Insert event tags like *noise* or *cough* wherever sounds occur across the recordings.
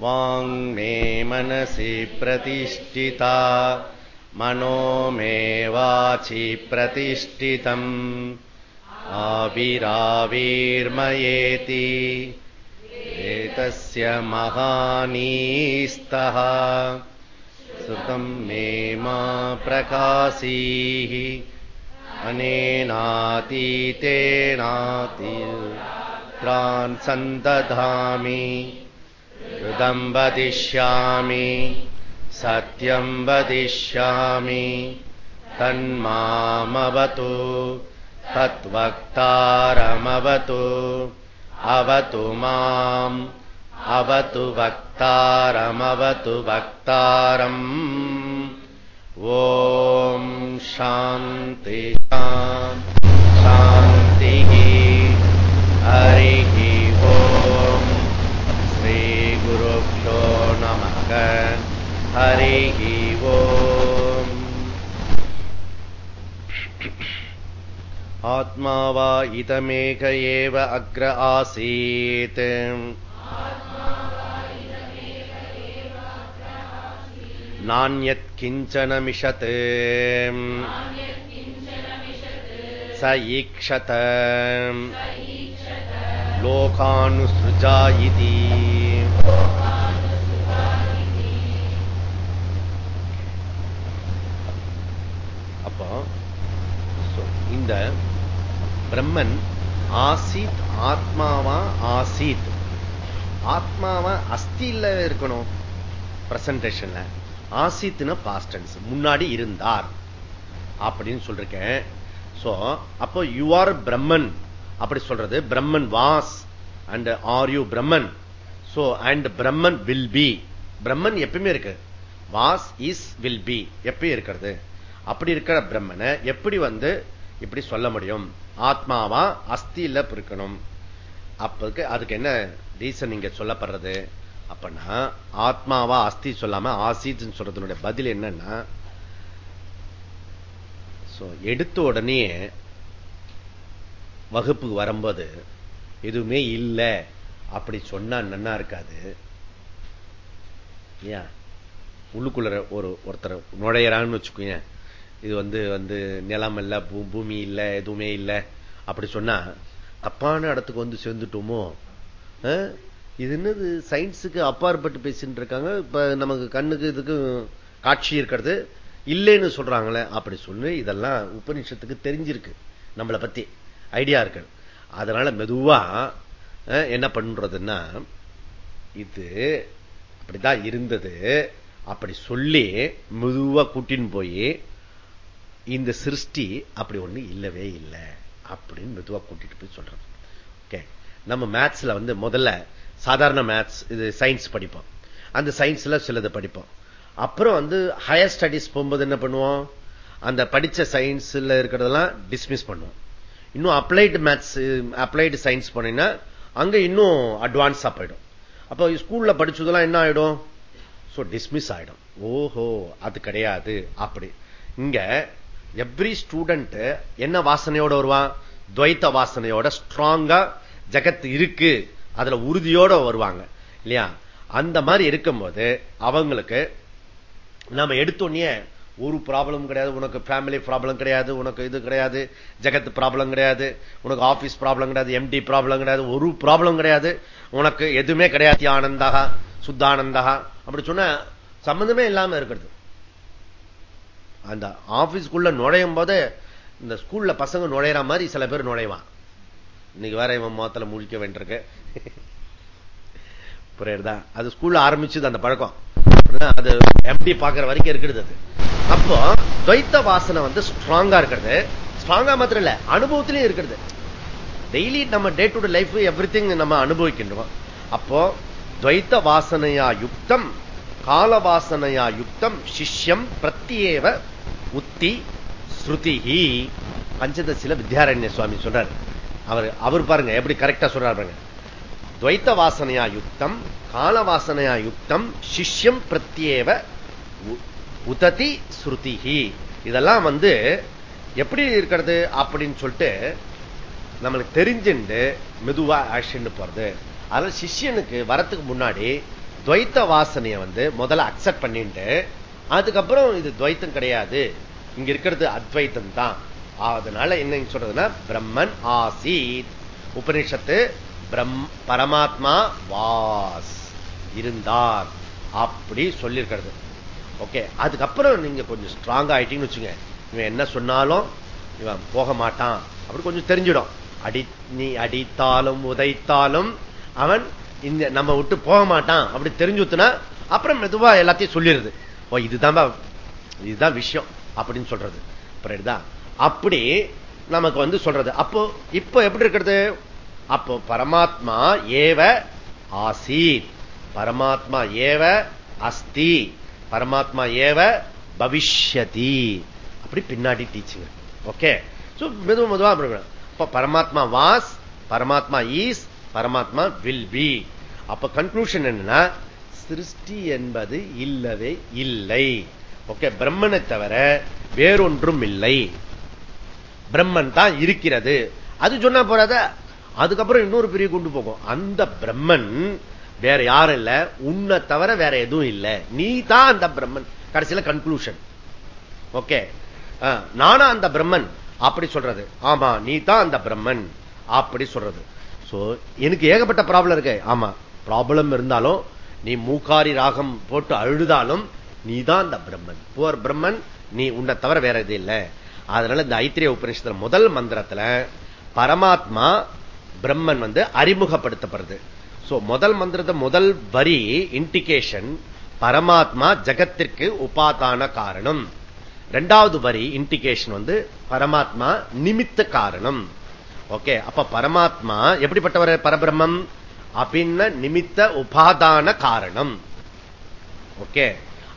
वाङ्मे मनसि प्रतिष्ठिता। मनो मे वाचि प्रतिष्ठितम्। आविराविर्मयेति। एतस्य महानीस्तः। श्रुतम् मे मा प्रकाशीः। अनेनातीतेनातित्रान् सन्दधामि हृदम् वदिष्यामि सत्यम् वदिष्यामि तन्मामवतु तद्वक्तारमवतु अवतु माम् अवतु वक्तारमवतु वक्तारम्। ॐ शान्ति शान्तिः हरिः श्रीगुरुभ्यो नमः हरिः ॐ आत्मा वा इदमेक एव अग्र आसीत् नान्यत् किञ्चन मिषत् स ईक्षत लोकानुसृजा इति இந்த பிரம்மன் ஆசித் ஆத்மாவா ஆசித். ஆத்மாவா அஸ்தில இருக்கணும் பிரசன்டேஷன்ல ஆசித்னா பாஸ்டன்ஸ் முன்னாடி இருந்தார். அப்படின்னு சொல்றேன் சோ அப்போ யூ ஆர் பிரம்மன் அப்படி சொல்றது Brahman was and are you Brahman so and Brahman will be Brahman எப்பயுமே இருக்கு. வாஸ் இஸ் வில் பி எப்பயும் இருக்கிறது. அப்படி இருக்கிற பிரம்மனை எப்படி வந்து இப்படி சொல்ல முடியும். ஆத்மாவா அஸ்தியில இருக்கணும் அப்பக்கு அதுக்கு என்ன ரீசன் இங்க சொல்லப்படுறது? அப்படின்னா ஆத்மாவா அஸ்தி சொல்லாம ஆசித் சொல்றதுனுடைய பதில் என்னன்னா எடுத்த உடனே வகுப்புக்கு வரும்போது எதுவுமே இல்லை. அப்படி சொன்னா நன்னா இருக்காது. ஏன்? உள்ளுக்குள்ள ஒரு ஒருத்தர் நுழையறான்னு வச்சுக்கோங்க இது வந்து வந்து நிலம் இல்ல பூமி இல்ல எதுவுமே இல்ல. அப்படி சொன்னா தப்பான இடத்துக்கு வந்து சேர்ந்துட்டோமோ? இது என்னது சயின்ஸுக்கு அப்பாற்பட்டு பேசிட்டு இருக்காங்க. இப்ப நமக்கு கண்ணுக்கு இதுக்கு காட்சி இருக்கிறது. இல்லைன்னு சொல்றாங்களே அப்படி சொல்லி இதெல்லாம் உபநிஷத்துக்கு தெரிஞ்சிருக்கு. நம்மளை பத்தி ஐடியா இருக்கு. அதனால மெதுவா என்ன பண்றதுன்னா இது அப்படிதான் இருந்தது. அப்படி சொல்லி மெதுவா கூட்டின்னு போய் இந்த சிருஷ்டி அப்படி ஒண்ணு இல்லவே இல்லை அப்படின்னு மெதுவா கூட்டிட்டு போய் சொல்றது. ஓகே நம்ம மேத்ஸ்ல வந்து முதல்ல சாதாரண மேத்ஸ் இது சயின்ஸ் படிப்போம். அந்த சயின்ஸ்ல சிலது படிப்போம். அப்புறம் வந்து ஹையர் ஸ்டடிஸ் போகும்போது என்ன பண்ணுவோம்? அந்த படிச்ச சயின்ஸ்ல இருக்கிறதெல்லாம் டிஸ்மிஸ் பண்ணுவோம். இன்னும் அப்ளைடு மேத்ஸ் அப்ளைடு சயின்ஸ் போனீங்கன்னா அங்க இன்னும் அட்வான்ஸா போயிடும். அப்போ ஸ்கூல்ல படிச்சதெல்லாம் என்ன ஆயிடும்? டிஸ்மிஸ் ஆயிடும். ஓஹோ அது கிடையாது. அப்படி. இங்க எவ்ரி ஸ்டூடெண்ட் என்ன வாசனையோட வருவான்? துவைத்த வாசனையோட ஸ்ட்ராங்கா ஜகத் இருக்கு. அதுல உறுதியோட வருவாங்க. இல்லையா? அந்த மாதிரி இருக்கும்போது அவங்களுக்கு நாம எடுத்தோடனே ஒரு ப்ராப்ளம் கிடையாது உனக்கு ஃபேமிலி ப்ராப்ளம் கிடையாது உனக்கு இது கிடையாது ஜெகத் ப்ராப்ளம் கிடையாது உனக்கு ஆபீஸ் ப்ராப்ளம் கிடையாது எம்டி ப்ராப்ளம் கிடையாது ஒரு ப்ராப்ளம் கிடையாது. உனக்கு எதுவுமே கிடையாது ஆனந்தகா சுத்தானந்தகா அப்படி சொன்ன சம்பந்தமே இல்லாம இருக்கிறது. அந்த ஆபீஸ்க்குள்ள நுழையும் போது இந்த ஸ்கூல்ல பசங்க நுழையிற மாதிரி சில பேர் நுழைவான். இன்னைக்கு வேற இவன் மோத்தல முழிக்க வேண்டியிருக்கு. புரியுறதா அது ஸ்கூல்ல ஆரம்பிச்சது அந்த பழக்கம். அது எம்டி பாக்குற வரைக்கும் இருக்கிறது அது. அப்போ துவைத்த வாசனை வந்து ஸ்ட்ராங்கா இருக்கிறது. ஸ்ட்ராங்கா மாத்திரம் இல்ல அனுபவத்திலையும் இருக்கிறது டெய்லி நம்ம day to day life everything நம்ம அனுபவிக்கின்றோம். அப்போ துவைத்த வாசனையா யுக்தம் கால வாசனையா யுக்தம் சிஷ்யம் பிரத்யேவ உத்தி ஸ்ருதிஹி. பஞ்சதசில வித்யாரண்ய சுவாமி சொல்றாரு. அவர் அவர் பாருங்க எப்படி கரெக்டா சொல்றாரு பாருங்க. துவைத்த வாசனையா யுக்தம் கால வாசனையா யுக்தம் சிஷ்யம் பிரத்யேவ உததி ஸ்ருதிஹி. இதெல்லாம் வந்து எப்படி இருக்கிறது அப்படின்னு சொல்லிட்டு நம்மளுக்கு தெரிஞ்சுண்டு மெதுவா ஆக்ஷன் போறது. அதனால சிஷ்யனுக்கு வரத்துக்கு முன்னாடி துவைத்த வாசனையை வந்து முதல்ல அக்செப்ட் பண்ணிட்டு அதுக்கப்புறம் இது துவைத்தம் கிடையாது. இங்க இருக்கிறது அத்வைத்தம் தான் அதனால என்ன சொல்றதுன்னா பிரம்மன் ஆசீத். உபனிஷத்து பிரம் பரமாத்மா வாஸ். இருந்தார். அப்படி சொல்லியிருக்கிறது. ஓகே அதுக்கப்புறம் நீங்க கொஞ்சம் ஸ்ட்ராங் ஆயிட்டீங்கன்னு வச்சுங்க இவன் என்ன சொன்னாலும் இவன் போக மாட்டான். அப்படி கொஞ்சம் தெரிஞ்சிடும். அடி நீ அடித்தாலும் உதைத்தாலும் அவன் இந்த நம்ம விட்டு போக மாட்டான். அப்படி தெரிஞ்சுத்துனா அப்புறம் மெதுவா எல்லாத்தையும் சொல்லிடுது ஓ இதுதான் இதுதான் விஷயம் அப்படின்னு சொல்றது. அப்படி நமக்கு வந்து சொல்றது. அப்போ இப்போ எப்படி இருக்கிறது? அப்போ பரமாத்மா ஏவ ஆசீத் பரமாத்மா ஏவ அஸ்தி. பரமாத்மா ஏவ பவிஷ்யதி. அப்படி பின்னாடி டீச்சிங் ஓகே மெதுவா மெதுவா இப்ப பரமாத்மா வாஸ் பரமாத்மா ஈஸ் பரமாத்மா வில் பி அப்ப கன்க்ளூஷன் என்னன்னா சிருஷ்டி என்பது இல்லவே இல்லை. ஓகே பிரம்மனை தவிர வேறொன்றும் இல்லை. பிரம்மன் தான் இருக்கிறது. அது சொன்னா போறாத அதுக்கப்புறம் இன்னொரு பிரிவு கொண்டு போகும். அந்த பிரம்மன் வேற யாரும் இல்ல. உன்னை தவிர வேற எதுவும் இல்லை. நீ தான் அந்த பிரம்மன். கடைசியில கன்க்ளூஷன் ஓகே நானா அந்த பிரம்மன். அப்படி சொல்றது. ஆமா நீ தான் அந்த பிரம்மன். அப்படி சொல்றது. சோ எனக்கு ஏகப்பட்ட ப்ராப்ளம் இருக்கு. ஆமா ப்ராப்ளம் இருந்தாலும் நீ மூக்காரி ராகம் போட்டு அழுதாலும் நீ தான் அந்த பிரம்மன். புவர் பிரம்மன் நீ உன்னை தவிர வேற இது இல்லை. அதனால இந்த ஐத்திரிய உபநிஷத்துல முதல் மந்திரத்துல பரமாத்மா பிரம்மன் வந்து அறிமுகப்படுத்தப்படுது. முதல் மந்திரத்தை முதல் வரி இண்டிகேஷன் பரமாத்மா ஜகத்திற்கு உபாதான காரணம். இரண்டாவது வரி இண்டிகேஷன் வந்து பரமாத்மா நிமித்த காரணம். ஓகே அப்ப பரமாத்மா எப்படிப்பட்டவர்? பரபிரம்மம்? அபின்ன நிமித்த உபாதான காரணம். ஓகே?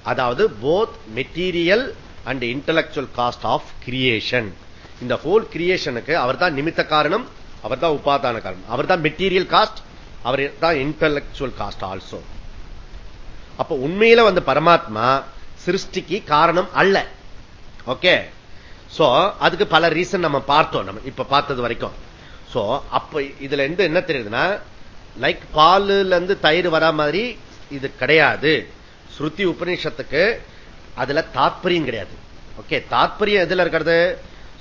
அதாவது both material and intellectual cause of creation இந்த ஹோல் கிரியேஷனுக்கு அவர் தான் நிமித்த காரணம் அவர் தான் உபாதான காரணம். அவர் தான் மெட்டீரியல் காஸ்ட் அவர் தான் இன்டலக்சுவல் காஸ்ட் ஆல்சோ அப்ப உண்மையில வந்து பரமாத்மா சிருஷ்டிக்கு காரணம் அல்ல. ஓகே? சோ அதுக்கு பல ரீசன் நம்ம பார்த்தோம். நம்ம இப்ப பார்த்தது வரைக்கும். சோ அப்ப இதுல இருந்து என்ன தெரியுதுன்னா லைக் பாலுல இருந்து தயிர் வரா மாதிரி இது கிடையாது. ஸ்ருதி உபநிஷத்துக்கு அதுல தாத்பரியம் கிடையாது. ஓகே தாத்பரியம் எதுல இருக்கிறது?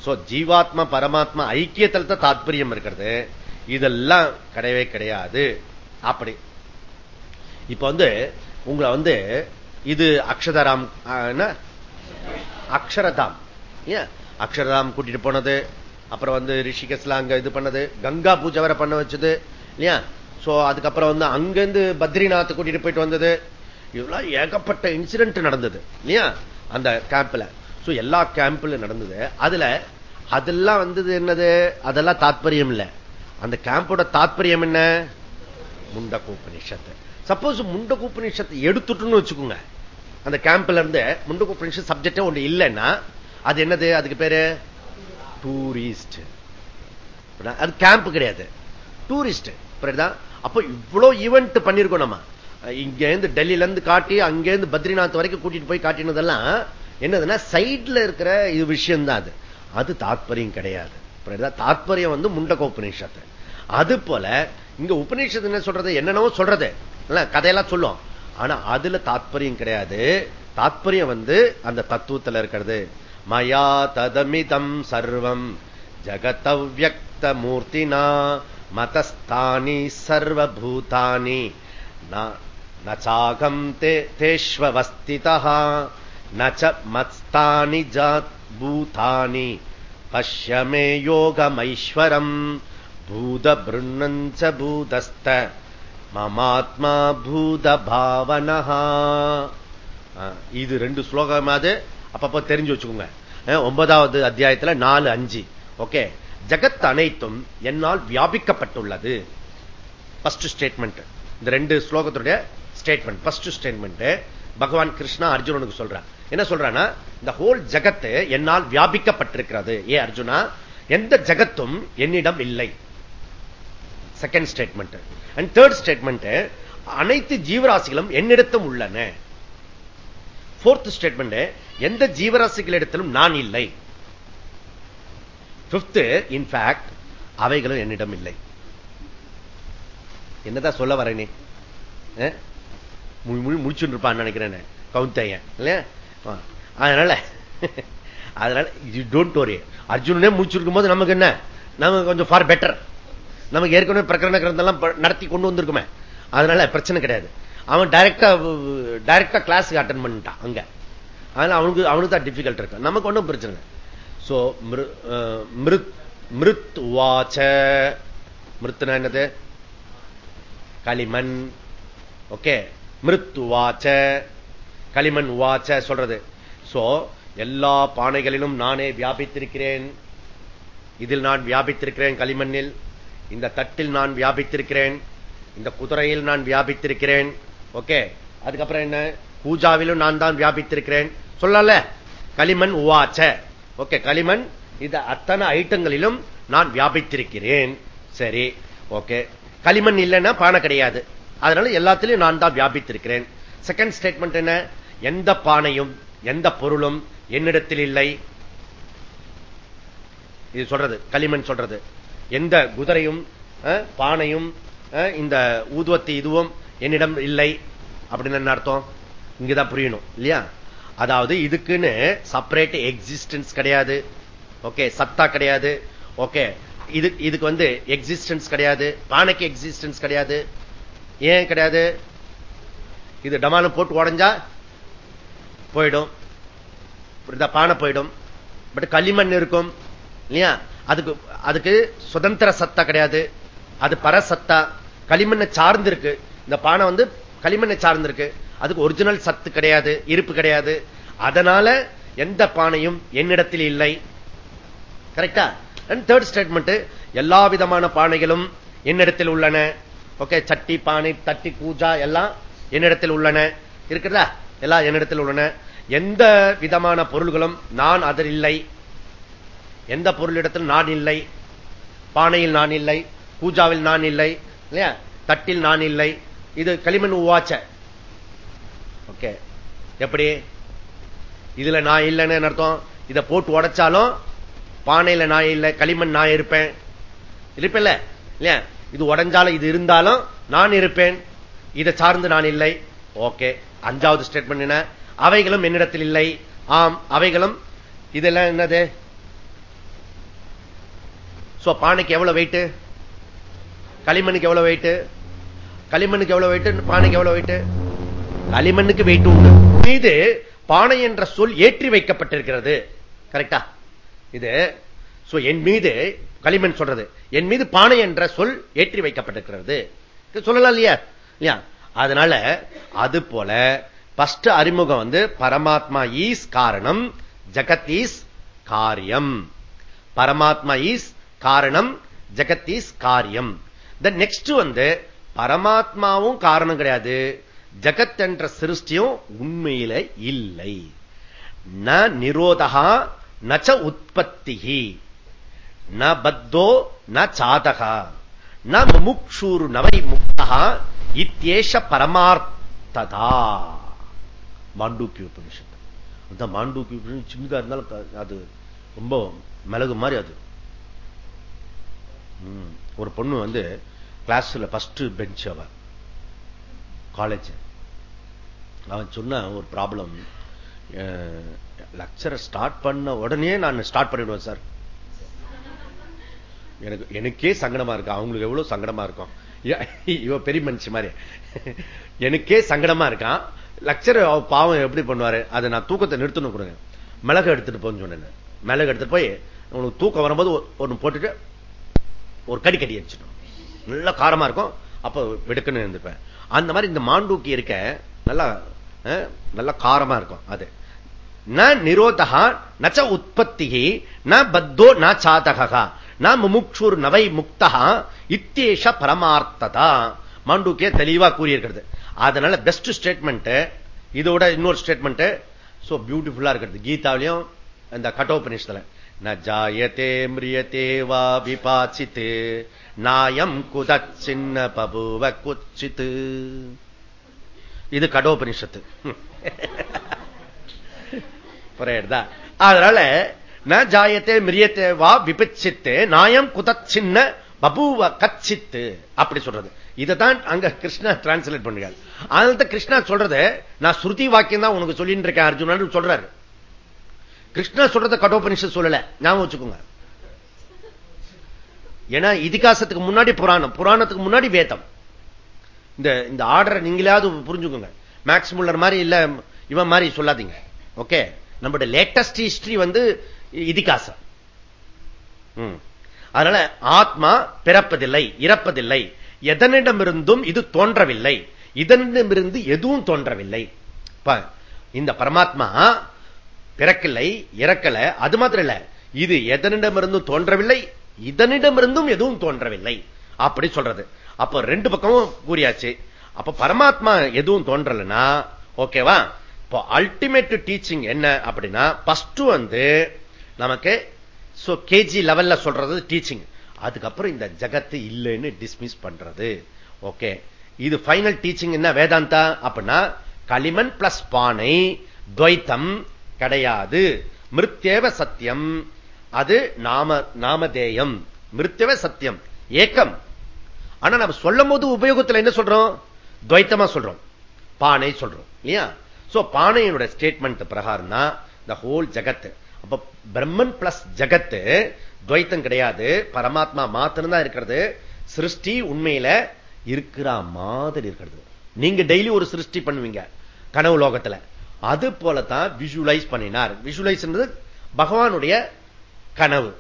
ஜீவாத்மா பரமாத்மா ஐக்கியத்தில் தான் தாத்பரியம் இருக்கிறது. இதெல்லாம் கிடையவே கிடையாது. அப்படி. இப்ப வந்து உங்களை வந்து இது அக்ஷதராம் அக்ஷரதாம். அக்ஷரதாம் கூட்டிட்டு போனது அப்புறம் வந்து ரிஷிகஸ்ல அங்க இது பண்ணது கங்கா பூஜை வரை பண்ண வச்சது இல்லையா? சோ அதுக்கப்புறம் வந்து அங்கிருந்து பத்ரிநாத் கூட்டிட்டு போயிட்டு வந்தது. இதெல்லாம் ஏகப்பட்ட இன்சிடென்ட் நடந்தது. இல்லையா? அந்த கேம்ப்ல சோ எல்லா கேம்ப்ல நடந்தது. அதுல அதெல்லாம் வந்தது என்னது? அதெல்லாம் தாத்பரியம் இல்ல. அந்த கேம்போட தாத்பரியம் என்ன? முண்டகோபனிஷத்து சப்போஸ் முண்டகோபனிஷத்தை எடுத்துட்டுன்னு வச்சுக்கோங்க. அந்த கேம்ப்ல இருந்து முண்டகோபனிஷத் சப்ஜெக்டே ஒன்று இல்லைன்னா அது என்னது? அதுக்கு பேரு? டூரிஸ்ட் அது கேம்ப் கிடையாது. டூரிஸ்ட் அப்ப இவ்வளவு ஈவெண்ட் பண்ணிருக்கோம் நம்ம. இங்க இருந்து டெல்லியில இருந்து காட்டி அங்கிருந்து பத்ரிநாத் வரைக்கும் கூட்டிட்டு போய் காட்டினதெல்லாம் என்னதுன்னா சைட்ல இருக்கிற இது விஷயம் தான் அது. அது தாத்பரியம் கிடையாது. தாத்பரியம் வந்து முண்டக உபநிஷத்து. அது போல இங்க உபநிஷத்து என்ன சொல்றது என்னென்னவோ சொல்றது. கதையெல்லாம் சொல்லும் ஆனா அதுல தாத்பரியம் கிடையாது. தாத்பரியம் வந்து அந்த தத்துவத்தில் இருக்கிறது. மயா ததமிதம் சர்வம் ஜகதவ்யக்த மூர்த்தினா மதஸ்தானி சர்வபூதானி. நாகம் தேஷ்வஸ்திதா நச்ச மத்ஸ்தானி பூதானி. பஷ்யமே யோகமைஸ்வரம். பூதபிருண்ணஞ்ச பூதஸ்த. மமாத்மா பூத இது ரெண்டு ஸ்லோகமாவது அப்பப்போ தெரிஞ்சு வச்சுக்கோங்க. ஒன்பதாவது அத்தியாயத்தில் நாலு அஞ்சு. ஓகே? ஜகத் அனைத்தும் என்னால் வியாபிக்கப்பட்டுள்ளது. பஸ்ட் ஸ்டேட்மெண்ட் இந்த ரெண்டு ஸ்லோகத்துடைய ஸ்டேட்மெண்ட் பஸ்ட் ஸ்டேட்மெண்ட் பகவான் கிருஷ்ணா அர்ஜுனனுக்கு சொல்றார். என்ன சொல்றான்னா இந்த ஹோல் ஜகத்து என்னால் வியாபிக்கப்பட்டிருக்கிறது. ஏ அர்ஜுனா எந்த ஜகத்தும் என்னிடம் இல்லை. Second statement and third statement அனைத்து ஜீவராசிகளும் என்னிடத்தும் உள்ளன. போர்த் ஸ்டேட்மெண்ட் எந்த ஜீவராசிகளிடத்திலும் நான் இல்லை. பிப்த் இன்ஃபேக்ட் அவைகளும் என்னிடம் இல்லை. என்னதான் சொல்ல வரேனே? முடிச்சுட்டு இருப்பான்னு நினைக்கிறேன் கவுந்தையன் இல்லையா? அதனால அதனால யூ டோன்ட் வரி அர்ஜுனனே முடிச்சிருக்கும் போது நமக்கு என்ன? நமக்கு கொஞ்சம் ஃபார் பெட்டர் நமக்கு ஏற்கனவே பிரகரண கிரந்தெல்லாம் நடத்தி கொண்டு வந்திருக்குமே. அதனால பிரச்சனை கிடையாது. அவன் டைரக்டா டைரக்டா கிளாஸுக்கு அட்டன் பண்ணிட்டான் அங்க. அதனால அவனுக்கு அவனுக்கு தான் டிஃபிகல்ட் இருக்கு. நமக்கு ஒன்றும் பிரச்சனை சோ மிருத் மிருத் வாச்ச மிருத்துனா என்னது களிமண் ஓகே மிருத் வாச்ச களிமண் வாச்ச சொல்றது. சோ எல்லா பானைகளிலும் நானே வியாபித்திருக்கிறேன். இதில் நான் வியாபித்திருக்கிறேன் களிமண்ணில். இந்த தட்டில் நான் வியாபித்திருக்கிறேன். இந்த குதிரையில் நான் வியாபித்திருக்கிறேன். ஓகே அதுக்கப்புறம் என்ன? பூஜாவிலும் நான் தான் வியாபித்திருக்கிறேன். சொல்லல. களிமண் உவாச்ச. ஓகே களிமண் இது அத்தனை ஐட்டங்களிலும் நான் வியாபித்திருக்கிறேன். சரி ஓகே. களிமண் இல்லைன்னா பானை கிடையாது. அதனால எல்லாத்திலையும் நான் தான் வியாபித்திருக்கிறேன். செகண்ட் ஸ்டேட்மெண்ட் என்ன? எந்த பானையும் எந்த பொருளும் என்னிடத்தில் இல்லை. இது சொல்றது களிமண் சொல்றது. எந்த குதிரையும் பானையும் இந்த ஊதுவத்தி இதுவும் என்னிடம் இல்லை. அப்படின்னு என்ன அர்த்தம்? இங்கதான் புரியணும் இல்லையா? அதாவது இதுக்குன்னு செப்பரேட் எக்ஸிஸ்டன்ஸ் கிடையாது. ஓகே சத்தா கிடையாது. ஓகே இது இதுக்கு வந்து எக்ஸிஸ்டன்ஸ் கிடையாது. பானைக்கு எக்ஸிஸ்டன்ஸ் கிடையாது. ஏன் கிடையாது? இது டமாலும் போட்டு உடஞ்சா போயிடும். பானை போயிடும். பட் களிமண் இருக்கும். இல்லையா? அதுக்கு அதுக்கு சுதந்திர சத்தா கிடையாது. அது பரசத்தா. களிமண்ணை சார்ந்திருக்கு. இந்த பானை வந்து களிமண்ணை சார்ந்திருக்கு. அதுக்கு ஒரிஜினல் சத்து கிடையாது இருப்பு கிடையாது. அதனால எந்த பானையும் என்னிடத்தில் இல்லை. கரெக்டா தேர்ட் ஸ்டேட்மெண்ட் எல்லா விதமான பானைகளும் என்னிடத்தில் உள்ளன. ஓகே சட்டி பானை தட்டி பூஜா எல்லாம் என்னிடத்தில் உள்ளன. இருக்கிறதா எல்லாம் என்னிடத்தில் உள்ளன. எந்த விதமான பொருள்களும் நான் அதில் இல்லை. எந்த பொருளிடத்தில் நான் இல்லை? பானையில் நான் இல்லை. பூஜாவில் நான் இல்லை. இல்லையா? தட்டில் நான் இல்லை. இது களிமண் உவாச்ச. ஓகே. எப்படி? இதுல நான் இல்லைன்னு அர்த்தம்? இதை போட்டு உடைச்சாலும் பானையில நான் இல்லை களிமண் நான் இருப்பேன். இருப்பேன்ல? இல்லையா? இது உடஞ்சாலும் இது இருந்தாலும் நான் இருப்பேன். இதை சார்ந்து நான் இல்லை. ஓகே. அஞ்சாவது ஸ்டேட்மெண்ட் என்ன? அவைகளும் என்னிடத்தில் இல்லை. ஆம் அவைகளும் இதெல்லாம் என்னது? சோ பானைக்கு எவ்வளவு வெயிட்டு களிமண்ணுக்கு எவ்வளவு வெயிட்டு களிமண்ணுக்கு எவ்வளவு வெயிட்டு பானைக்கு எவ்வளவு வெயிட்டு களிமண்ணுக்கு வெயிட் உண்டு. மீது பானை என்ற சொல் ஏற்றி வைக்கப்பட்டிருக்கிறது. கரெக்டா இது என் மீது களிமண் சொல்றது என் மீது பானை என்ற சொல் ஏற்றி வைக்கப்பட்டிருக்கிறது. சொல்லலாம் இல்லையா? இல்லையா? அதனால அது போல பஸ்ட் அறிமுகம் வந்து பரமாத்மா ஈஸ் காரணம் ஜகத் ஈஸ் காரியம். பரமாத்மா ஈஸ் காரணம் ஜகத் ஈஸ் காரியம். நெக்ஸ்ட் வந்து பரமாத்மாவும் காரணம் கிடையாது. ஜகத் என்ற சிருஷ்டியும் உண்மையில இல்லை. ந நிரோதகா நச்ச உற்பத்தி ந பத்தோ ந சாதகா. ந முமுக்ஷூர் நவை முக்தகா இத்தேஷ பரமார்த்ததா. மாண்டூக்கி உபனிஷத்து அந்த மாண்டூக்கி உபனிஷம் சின்னதா இருந்தாலும் அது ரொம்ப மிளகு மாதிரி அது. ஒரு பொண்ணு வந்து கிளாஸ்ல பஸ்ட் பெஞ்ச் அவர் காலேஜ் அவன் சொன்ன ஒரு ப்ராப்ளம் லெக்சரை ஸ்டார்ட் பண்ண உடனே நான் ஸ்டார்ட் பண்ணிடுவேன் சார் எனக்கு எனக்கே சங்கடமா இருக்கும் அவங்களுக்கு எவ்வளவு சங்கடமா இருக்கும். இவ பெரிய மனுஷன் மாதிரி. எனக்கே சங்கடமா இருக்கான். லக்சர் பாவம் எப்படி பண்ணுவாரு? அதை நான் தூக்கத்தை நிறுத்தணும் கொடுங்க. மிளகு எடுத்துட்டு போன்னு சொன்னேன். மிளகு எடுத்துட்டு போய் உங்களுக்கு தூக்கம் வரும்போது ஒன்னு போட்டுட்டு ஒரு கடி கடி அடிச்சிடும் நல்லா காரமா இருக்கும். அப்ப வெடுக்குன்னு இருந்துப்பேன் அந்த மாதிரி இந்த மாண்டூக்கி இருக்க நல்லா நல்ல காரமா இருக்கும் அது. ந நிரோதகா நச்ச உற்பத்தி ந பத்தோ ந சாதகா ந முமுக்ஷூர் நவை முக்தா இத்தேஷ பரமார்த்ததா. மாண்டூக்கிய தெளிவா கூறியிருக்கிறது. அதனால பெஸ்ட் ஸ்டேட்மெண்ட் இதோட இன்னொரு ஸ்டேட்மெண்ட் சோ பியூட்டிஃபுல்லா இருக்கிறது. கீதாவிலையும் இந்த கட்டோபனிஷத்துல ந ஜாயத்தே மிரியத்தே வா விபாச்சித் நாயம் குதச்சின்ன பபுவ குச்சித்து. இது கடோபனிஷத்து. *laughs* புரியுதா அதனால ந ஜாயத்தே மிரியத்தே வா விபிச்சித்து நாயம் குதச்சின்ன பபுவ கச்சித்து அப்படி சொல்றது. இதைத்தான் அங்க கிருஷ்ணா டிரான்ஸ்லேட் பண்ணுறாரு அதனால கிருஷ்ணா சொல்றது நான் ஸ்ருதி வாக்கியம் தான் உனக்கு சொல்லிட்டு இருக்கேன் அர்ஜுனன் சொல்றாரு. கிருஷ்ணா சொல்றத கடோபனிஷம் சொல்லல. ஞாபகம் வச்சுக்கோங்க. ஏன்னா இதிகாசத்துக்கு முன்னாடி புராணம். புராணத்துக்கு முன்னாடி வேதம். இந்த இந்த ஆர்டரை நீங்களாவது புரிஞ்சுக்கோங்க. மேக்ஸ் முல்லர் மாதிரி இல்ல இவன் மாதிரி சொல்லாதீங்க. ஓகே? நம்மளுடைய லேட்டஸ்ட் ஹிஸ்டரி வந்து இதிகாசம். அதனால ஆத்மா பிறப்பதில்லை இறப்பதில்லை. எதனிடமிருந்தும் இது தோன்றவில்லை. இதனிடமிருந்து எதுவும் தோன்றவில்லை. இந்த பரமாத்மா பிறக்கலை இறக்கல அது மாத்திரம் இல்ல. இது எதனிடமிருந்தும் தோன்றவில்லை இதனிடமிருந்தும் எதுவும் தோன்றவில்லை. அப்படி சொல்றது. அப்ப ரெண்டு பக்கமும் கூறியாச்சு. அப்ப பரமாத்மா எதுவும் தோன்றலன்னா ஓகேவா? இப்போ அல்டிமேட் டீச்சிங் என்ன அப்படின்னா பஸ்ட் வந்து நமக்கு கேஜி லெவல்ல சொல்றது டீச்சிங் அதுக்கப்புறம் இந்த ஜகத்து இல்லைன்னு டிஸ்மிஸ் பண்றது. ஓகே. இது ஃபைனல் டீச்சிங் என்ன வேதாந்தா? அப்படின்னா களிமண் பிளஸ் பானை துவைத்தம் கிடையாது. மிருத்தேவ சத்தியம் அது நாம நாமதேயம். மிருத்தவ சத்தியம். ஏக்கம். ஆனா நம்ம சொல்லும் போது உபயோகத்தில் என்ன சொல்றோம்? துவைத்தமா சொல்றோம். பானை சொல்றோம். இல்லையா? சோ பானையினுடைய ஸ்டேட்மெண்ட் பிரகாரம் தான் த ஹோல் ஜகத்து. அப்ப பிரம்மன் பிளஸ் ஜகத்து துவைத்தம் கிடையாது. பரமாத்மா மாத்திரம் தான் இருக்கிறது. சிருஷ்டி உண்மையில இருக்கிற மாதிரி இருக்கிறது. நீங்க டெய்லி ஒரு சிருஷ்டி பண்ணுவீங்க கனவு லோகத்துல. அது போலதான் விஷுவலைஸ் பண்ணினார். விஷுவலைஸ் பகவானுடைய கனவு.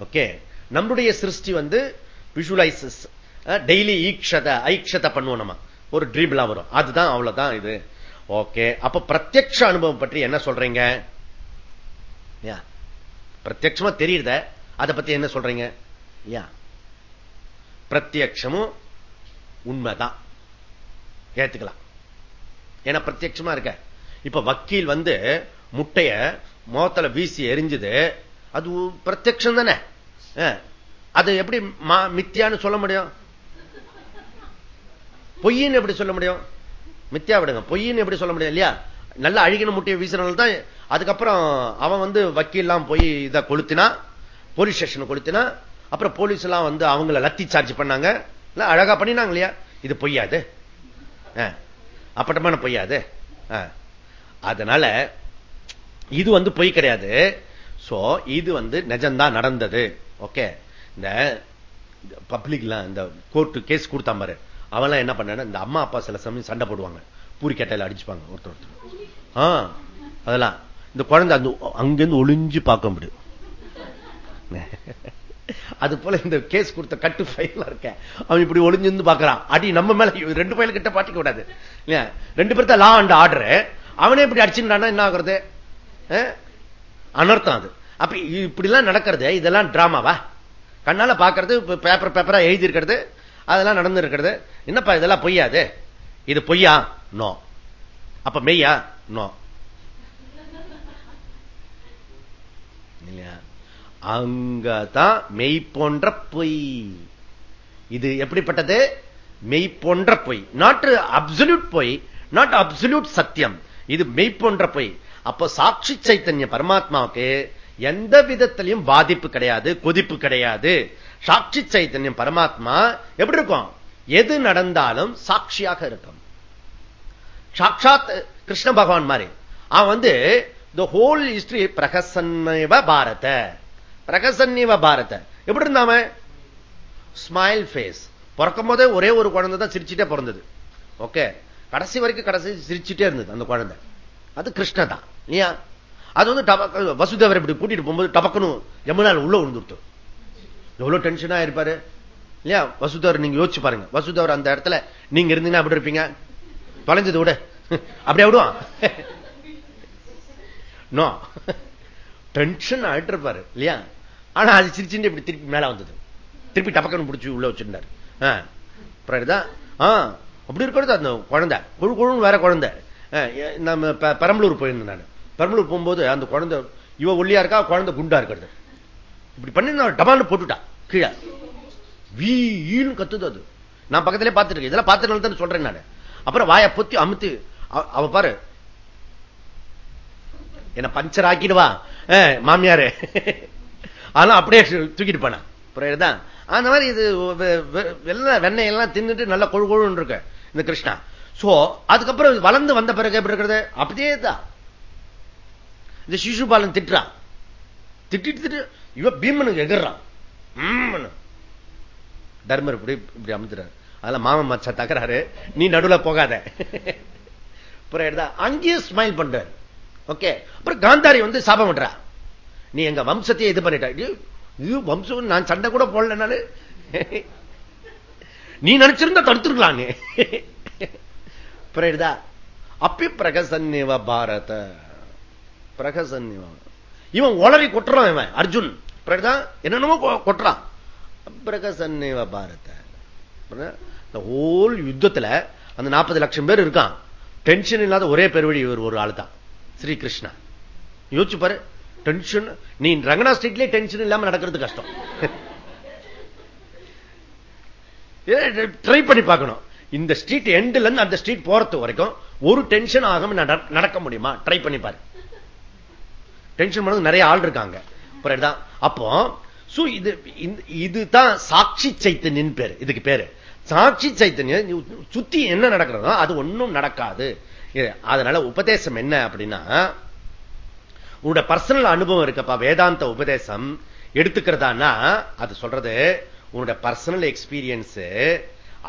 ஓகே நம்முடைய சிருஷ்டி வந்து விஷுவலைசஸ் டெய்லி ஈக்ஷத ஐக்ஷத பண்ணுவோம் நம்ம. ஒரு ட்ரீம்லாம் வரும். அதுதான் அவ்வளவுதான் இது. ஓகே அப்ப பிரத்யக்ஷ அனுபவம் பற்றி என்ன சொல்றீங்க? பிரத்யமா தெரியுத? அதை பத்தி என்ன சொல்றீங்க? பிரத்யமும் உண்மைதான். ஏத்துக்கலாம். ஏன்னா பிரத்யமா இருக்க. இப்ப வக்கீல் வந்து முட்டைய முகத்துல வீசி எரிஞ்சது. அது பிரத்யக்ஷம் தானே? அது எப்படி மித்தியான்னு சொல்ல முடியும்? பொய்ன்னு எப்படி சொல்ல முடியும்? மித்தியா விடுங்க. பொய்யின்னு எப்படி சொல்ல முடியும் இல்லையா? நல்ல அழுகின முட்டையை வீசினால தான் அதுக்கப்புறம் அவன் வந்து வக்கீல்லாம் போய் இதை கொளுத்தினா போலீஸ் ஸ்டேஷன் கொளுத்தினா அப்புறம் போலீஸ் எல்லாம் வந்து அவங்கள லத்தி சார்ஜ் பண்ணாங்க. அழகா பண்ணினாங்க இல்லையா? இது பொய்யாது அப்பட்டமான பொய்யாது அதனால இது வந்து பொய் கிடையாது. சோ இது வந்து நிஜம்தான் நடந்தது. ஓகே இந்த பப்ளிக்லாம் இந்த கோர்ட்டு கேஸ் கொடுத்தா பாரு. அவெல்லாம் என்ன பண்ண இந்த அம்மா அப்பா சில சமயம் சண்டை போடுவாங்க. பூரி கட்டையில அடிச்சுப்பாங்க ஒருத்தர் ஒருத்தர். அதெல்லாம். இந்த குழந்தை அந்த அங்கிருந்து ஒளிஞ்சு பார்க்க முடியும் *laughs* அது போல இந்த கேஸ் கொடுத்த கட்டு ஃபைல் இருக்க அவன் இப்படி ஒளிஞ்சிருந்து பாக்குறான் அடி நம்ம மேல ரெண்டு பயில கிட்ட பாட்டிக்க கூடாது. ரெண்டு பேர்த்த லா அண்ட் ஆர்டர் அவனே இப்படி அடிச்சுட்டானா என்ன ஆகுறது? அனர்த்தம் அது. அப்ப இப்படி எல்லாம் நடக்கிறது இதெல்லாம் டிராமாவா? கண்ணால பாக்குறது பேப்பர் பேப்பரா எழுதி இருக்கிறது அதெல்லாம் நடந்து இருக்கிறது என்னப்பா இதெல்லாம் பொய்யாது இது பொய்யா? நோ. அப்ப மெய்யா? நோ. இல்லையா? அங்கதான் மெய் போன்ற பொய். இது எப்படிப்பட்டது? மெய் போன்ற பொய். நாட் அப்சல்யூட் பொய் நாட் அப்சல்யூட் சத்தியம். இது மெய் போன்ற பொய். அப்ப சாட்சி சைத்தன்ய பரமாத்மாவுக்கு எந்த விதத்திலையும் பாதிப்பு கிடையாது கொதிப்பு கிடையாது. சாட்சி சைத்தன்யம் பரமாத்மா எப்படி இருக்கும்? எது நடந்தாலும் சாட்சியாக இருக்கும். சாட்சாத் கிருஷ்ண பகவான் மாதிரி. அவன் வந்து த ஹோல் ஹிஸ்டரி பிரகசன்னிவ பாரத. பிரகசன்னிவ பாரத. எப்படி இருந்தாம ஸ்மைல் ஃபேஸ் பிறக்கும் போதே ஒரே ஒரு குழந்தை தான் சிரிச்சுட்டே பிறந்தது. ஓகே கடைசி வரைக்கும் கடைசி சிரிச்சுட்டே இருந்தது அந்த குழந்தை. அது கிருஷ்ண தான் இல்லையா? அது வந்து வசுதேவர் இப்படி கூட்டிட்டு போகும்போது டபக்கணும் யமுனால் உள்ள விழுந்துட்டு எவ்வளவு டென்ஷனா இருப்பாரு இல்லையா? வசுதேவர் நீங்க யோசிச்சு பாருங்க. வசுதேவர் அந்த இடத்துல நீங்க இருந்தீங்கன்னா அப்படி இருப்பீங்க? தொலைஞ்சது விட. அப்படியே விடுவான் நோ டென்ஷன் ஆயிட்டு இருப்பாரு இல்லையா? ஆனா அது சிரிச்சுட்டு இப்படி திருப்பி மேல வந்தது. திருப்பி டபக்கன்னு பிடிச்சி உள்ள வச்சிருந்தாரு. அப்படி இருக்கிறது அந்த குழந்தை. குழு குழு வேற குழந்தை. நம்ம பெரம்பலூர் போயிருந்தேன் நான். பெரம்பலூர் போகும்போது அந்த குழந்தை இவ ஒல்லியா இருக்கா குழந்தை குண்டா இருக்கிறது. இப்படி பண்ணி நான் டபான்னு போட்டுட்டா கீழே. வீணு கத்துது அது. நான் பக்கத்திலே பார்த்துருக்கேன் இதெல்லாம் பார்த்துனால தான் சொல்றேன் நான். அப்புறம் வாய பொத்தி அமுத்து அவ பாரு. என்ன பஞ்சர் ஆக்கிடுவா. மாமியாரு. ஆனா அப்படியே தூக்கிட்டு போனா. புரியுதா? அந்த மாதிரி இது வெண்ணெய் எல்லாம் தின்னுட்டு நல்லா கொழு கொழுன்னு இருக்கு. இந்த கிருஷ்ணா. சோ அதுக்கப்புறம் வளர்ந்து வந்த பிறகு எப்படி இருக்கிறது? அப்படியே தான் இந்த சிசுபாலன் திட்டுறான். திட்டிட்டு திட்டு இவ பீமனுக்கு எதிர்றான் தர்மர் இப்படி இப்படி அமைச்சுறாரு அதெல்லாம் மாமன் மச்சா தகராறு. நீ நடுவுல போகாத. புரியுதா அங்கேயே ஸ்மைல் பண்றாரு. ஓகே அப்புறம் காந்தாரி வந்து சாபம் பண்றா. நீ எங்க வம்சத்தையே இது பண்ணிட்ட. இது வம்சம் நான் சண்டை கூட போடலனால. நீ நினைச்சிருந்தா தடுத்துருக்கலாம். புரியுதா அப்பி பிரகசன்னிவ பாரத. பிரகசன்னிவ. இவன் ஒளரி கொட்டுறான் இவன் அர்ஜுன். புரியுதா என்னென்னமோ கொட்டுறான். பிரகசன்னிவ பாரத. இந்த ஹோல் யுத்தத்துல அந்த நாற்பது லட்சம் பேர் இருக்கான். டென்ஷன் இல்லாத ஒரே பெருவழி இவர் ஒரு ஆள் தான் ஸ்ரீகிருஷ்ணா. யோசிச்சு பாரு டென்ஷன் நீ ரங்கனா ஸ்ட்ரீட்லயே டென்ஷன் இல்லாம நடக்கிறது கஷ்டம். *laughs* ட்ரை பண்ணி பார்க்கணும். இந்த ஸ்ட்ரீட் எண்ட்ல இருந்து அந்த ஸ்ட்ரீட் போறது வரைக்கும் ஒரு டென்ஷன் ஆகாம நடக்க முடியுமா? ட்ரை பண்ணி பாரு. டென்ஷன் பண்ணது நிறைய ஆள் இருக்காங்க. புரியுதா? அப்போ இது இதுதான் சாட்சி சைத்தன்யன் பேரு. இதுக்கு பேரு. சாட்சி சைத்தன்யம் சுத்தி என்ன நடக்கிறதோ அது ஒன்னும் நடக்காது. அதனால உபதேசம் என்ன அப்படின்னா உன்னோட பர்சனல் அனுபவம் இருக்கப்பா வேதாந்த உபதேசம் எடுத்துக்கிறதானா அது சொல்றது உன்னோட பர்சனல் எக்ஸ்பீரியன்ஸ்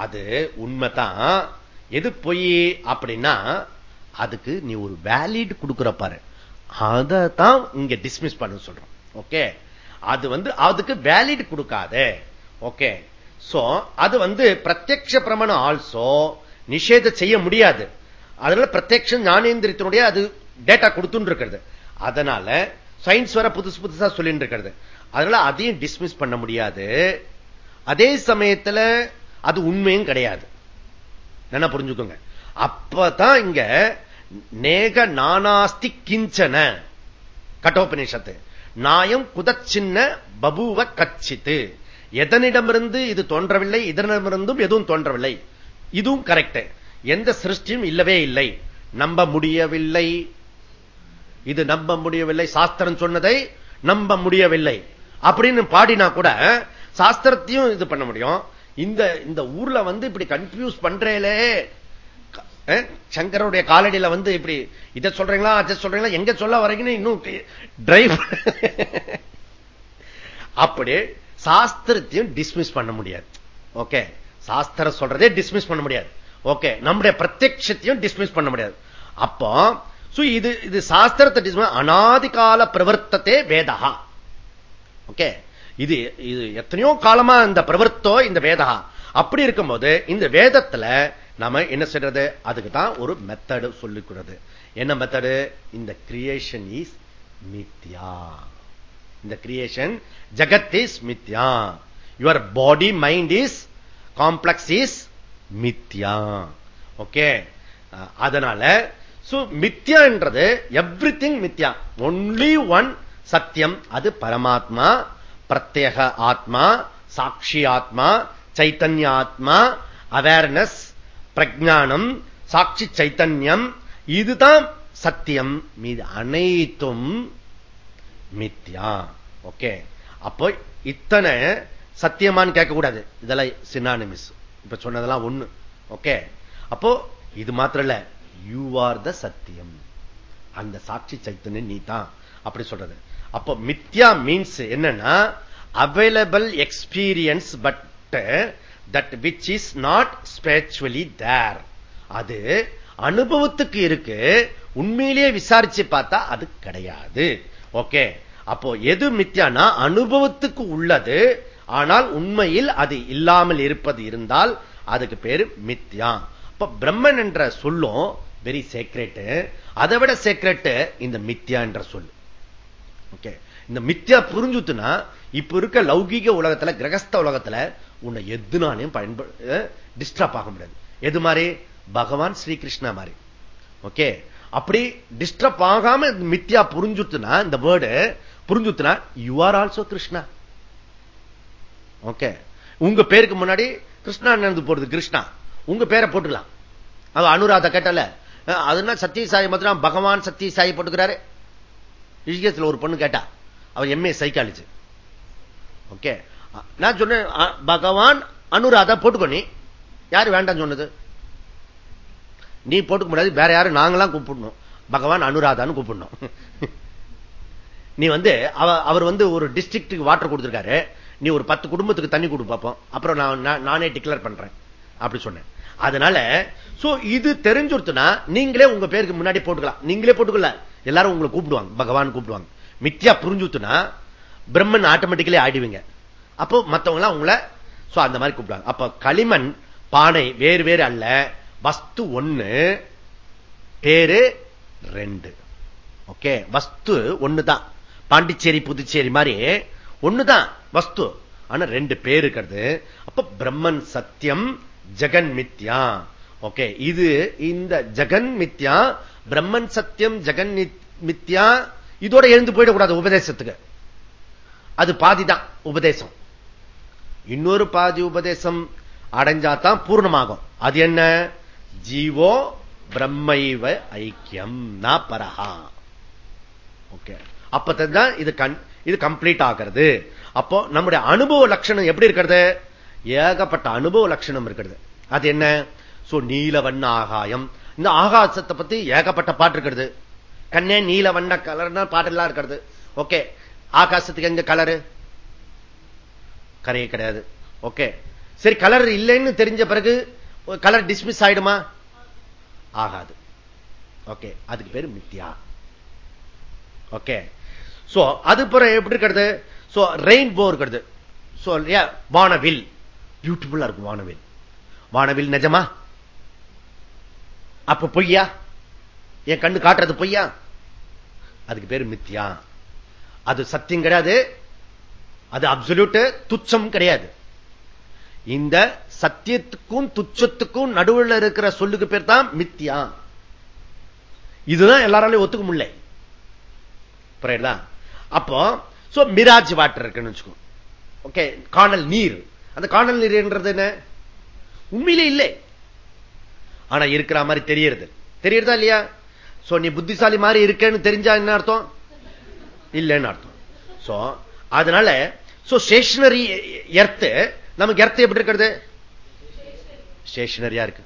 அது உண்மைதான். எது பொய் அப்படின்னா அதுக்கு நீ ஒரு வேலிட் கொடுக்குற பாரு. அதை தான் இங்க டிஸ்மிஸ் பண்ண சொல்றோம். ஓகே அது வந்து அதுக்கு வேலிட் கொடுக்காத. ஓகே சோ அது வந்து பிரத்யக்ஷ பிரமணம் ஆல்சோ நிஷேத செய்ய முடியாது. அதனால பிரத்யக்ஷ ஞானேந்திரத்தினுடைய அது டேட்டா கொடுத்துட்டு இருக்கிறது அதனால சயின்ஸ் வர புதுசு புதுசா சொல்லிட்டு இருக்கிறது அதனால அதையும் டிஸ்மிஸ் பண்ண முடியாது. அதே சமயத்துல அது உண்மையும் கிடையாது. என்ன புரிஞ்சுக்கோங்க. அப்பதான் இங்க நேக நானாஸ்தி கிஞ்சன. கட்டோபனிஷத்து நாயம் குதச்சின்ன பபுவ கச்சித்து. எதனிடமிருந்து இது தோன்றவில்லை இதனிடமிருந்தும் எதுவும் தோன்றவில்லை. இதுவும் கரெக்ட் எந்த சிருஷ்டியும் இல்லவே இல்லை. நம்ப முடியவில்லை. இது நம்ப முடியவில்லை சாஸ்திரம் சொன்னதை நம்ப முடியவில்லை. அப்படின்னு பாடினா கூட சாஸ்திரத்தையும் இது பண்ண முடியும். இந்த இந்த ஊர்ல வந்து இப்படி கன்ஃபியூஸ் பண்றேலே. சங்கருடைய காலடியில வந்து இப்படி இதை சொல்றீங்களா அதை சொல்றீங்களா எங்க சொல்ல வரீங்கன்னு இன்னும் டிரைவ் *laughs* அப்படி சாஸ்திரத்தையும் டிஸ்மிஸ் பண்ண முடியாது. ஓகே? சாஸ்திரம் சொல்றதே டிஸ்மிஸ் பண்ண முடியாது. ஓகே? நம்முடைய பிரத்யட்சத்தையும் டிஸ்மிஸ் பண்ண முடியாது. அப்போ இது இது சாஸ்திரத்தை டிஸ்மிஸ் அனாதி கால பிரவர்த்தத்தே வேதா ஓகே? இது இது எத்தனையோ காலமா இந்த பிரவர்த்தோ இந்த வேதா. அப்படி இருக்கும்போது இந்த வேதத்துல நாம என்ன செய்யறது? அதுக்கு தான் ஒரு மெத்தடு சொல்லிக்கிறது என்ன மெத்தடு இந்த கிரியேஷன் இஸ் மித்யா. இந்த கிரியேஷன் ஜகத் இஸ் மித்யா. Your body mind is complex is மித்யா. ஓகே அதனால மித்யா என்றது எவ்ரி திங் மித்யா. ஒன்லி ஒன் சத்தியம் அது பரமாத்மா. பிரத்யேக ஆத்மா சாட்சி ஆத்மா சைத்தன்ய ஆத்மா அவேர்னஸ் பிரஜானம் சாட்சி சைத்தன்யம் இதுதான் சத்தியம். மீது அனைத்தும் மித்யா. ஓகே. அப்போ இத்தனை சத்தியமான்னு கேட்கக்கூடாது. இதெல்லாம் சின்னானிமிஸ் இப்ப சொன்னதெல்லாம் ஒண்ணு. ஓகே. அப்போ இது மாத்திரம் இல்ல யூ ஆர் த சத்தியம். அந்த சாட்சி சைத்தன்யம் நீ தான் அப்படி சொல்றது. அப்போ மித்யா மீன்ஸ் என்னன்னா available experience but that which is not spiritually there அது அனுபவத்துக்கு இருக்கு உண்மையிலேயே விசாரிச்சு பார்த்தா அது கிடையாது. ஓகே அப்போ எது மித்யானா அனுபவத்துக்கு உள்ளது ஆனால் உண்மையில் அது இல்லாமல் இருப்பது இருந்தால் அதுக்கு பேரு மித்யா. அப்ப பிரம்மன் என்ற சொல்லும் வெரி சேக்ரெட் அதை விட சேக்ரெட் இந்த மித்யா என்ற சொல். ஓகே இந்த மித்யா புரிஞ்சுத்துனா இப்ப இருக்க லௌகீக உலகத்துல கிரகஸ்த உலகத்துல உன்னை எதுனாலையும் பயன்படு டிஸ்டர்ப் ஆக முடியாது. எது மாதிரி? பகவான் ஸ்ரீகிருஷ்ணா மாதிரி. ஓகே அப்படி டிஸ்டர்ப் ஆகாம மித்யா புரிஞ்சுட்டுனா இந்த word புரிஞ்சுட்டுனா you are also Krishna okay உங்க பேருக்கு முன்னாடி கிருஷ்ணா நடந்து போறது கிருஷ்ணா. உங்க பேரை போட்டுக்கலாம். அனுராத அனுராதா கேட்டல. அதுனா சத்தியசாயி மாத்திரம்? பகவான் சத்தியசாயி போட்டுக்கிறாரு. ரிஷிகேஸ்ல ஒரு பொண்ணு கேட்டா அவர் எம்ஏ சைக்காலஜி ஓகே நான் சொன்னேன் பகவான் அனுராதா போட்டுக்கோ நீ. யாரு வேண்டாம் சொன்னது? நீ போட்டுக்க முடியாது வேற யாரும் நாங்களாம் கூப்பிடணும். பகவான் அனுராதான்னு கூப்பிடணும். *laughs* நீ வந்து அவர் வந்து ஒரு டிஸ்ட்ரிக்ட்டுக்கு வாட்டர் கொடுத்துருக்காரு. நீ ஒரு பத்து குடும்பத்துக்கு தண்ணி கொடு பார்ப்போம் அப்புறம் நான் நானே டிக்ளேர் பண்றேன். அப்படி சொன்னேன். அதனால இது தெரிஞ்சுடுத்துனா நீங்களே உங்க பேருக்கு முன்னாடி போட்டுக்கலாம். நீங்களே போட்டுக்கல. எல்லாரும் உங்களை கூப்பிடுவாங்க பகவான் கூப்பிடுவாங்க. மித்தியா புரிஞ்சுத்துனா பிரம்மன் ஆட்டோமேட்டிக்கலி ஆயிடுவீங்க. அப்போ மத்தவங்க எல்லாம் உங்களை அந்த மாதிரி கூப்பிடுவாங்க. அப்ப களிமண் பானை வேறு வேறு அல்ல வஸ்து ஒண்ணு பேரு ரெண்டு. ஓகே வஸ்து ஒண்ணுதான். பாண்டிச்சேரி புதுச்சேரி மாதிரி ஒண்ணுதான் வஸ்து. ஆனா ரெண்டு பேர் இருக்கிறது. அப்ப பிரம்மன் சத்தியம் ஜெகன் மித்யா. ஓகே இது இந்த ஜெகன் மித்யா பிரம்மன் சத்தியம் ஜெகன் மித்யா இதோட எழுந்து போயிடக்கூடாது உபதேசத்துக்கு. அது பாதிதான் உபதேசம். இன்னொரு பாதி உபதேசம் அடைஞ்சாதான் பூர்ணமாகும். அது என்ன? ஜீவோ பிரம்மைவ ஐக்கியம் நா பரஹா. ஓகே. அப்பதான் இது கண் இது கம்ப்ளீட் ஆகிறது. அப்போ நம்முடைய அனுபவ லட்சணம் எப்படி இருக்கிறது? ஏகப்பட்ட அனுபவ லட்சணம் இருக்கிறது. அது என்ன? சோ நீலவண்ண ஆகாயம். இந்த ஆகாசத்தை பத்தி ஏகப்பட்ட பாட்டு இருக்கிறது. கண்ணே நீல வண்ண கலர்னா பாட்டெல்லாம் இருக்கிறது. ஓகே. ஆகாசத்துக்கு எங்க கலரு? கரையே கிடையாது. ஓகே. சரி கலர் இல்லைன்னு தெரிஞ்ச பிறகு கலர் டிஸ்மிஸ் ஆயிடுமா? ஆகாது. ஓகே. அதுக்கு பேரு மித்தியா ஓகே. சோ அது பிறகு எப்படி இருக்கிறது? சோ ரெயின்போ இருக்கிறது. சோ வானவில். பியூட்டிஃபுல்லா இருக்கும் வானவில். வானவில் நிஜமா? அப்ப பொய்யா? என் கண்ணு காட்டுறது பொய்யா? அதுக்கு பேரு மித்தியா அது சத்தியம் கிடையாது. அது அப்சல்யூட் துச்சம் கிடையாது. இந்த சத்தியத்துக்கும் துச்சத்துக்கும் நடுவில் இருக்கிற சொல்லுக்கு பேர் தான் மித்தியா இதுதான் எல்லாராலையும் ஒத்துக்க முடியல. புரியுதா? அப்போ சோ மிராஜ் வாட்டர் இருக்குன்னு வச்சுக்கோ. ஓகே காணல் நீர். அந்த காணல் நீர்ன்றது என்ன? உண்மையிலே இல்லை. ஆனா இருக்கிற மாதிரி தெரியறது. தெரியறதா இல்லையா? சோ நீ புத்திசாலி மாதிரி இருக்கேன்னு தெரிஞ்சா என்ன அர்த்தம்? இல்லைன்னு அர்த்தம். சோ அதனால சோ ஸ்டேஷனரி எர்த்து நமக்கு எர்த்து எப்படி இருக்கிறது? ஸ்டேஷனரியா இருக்கு.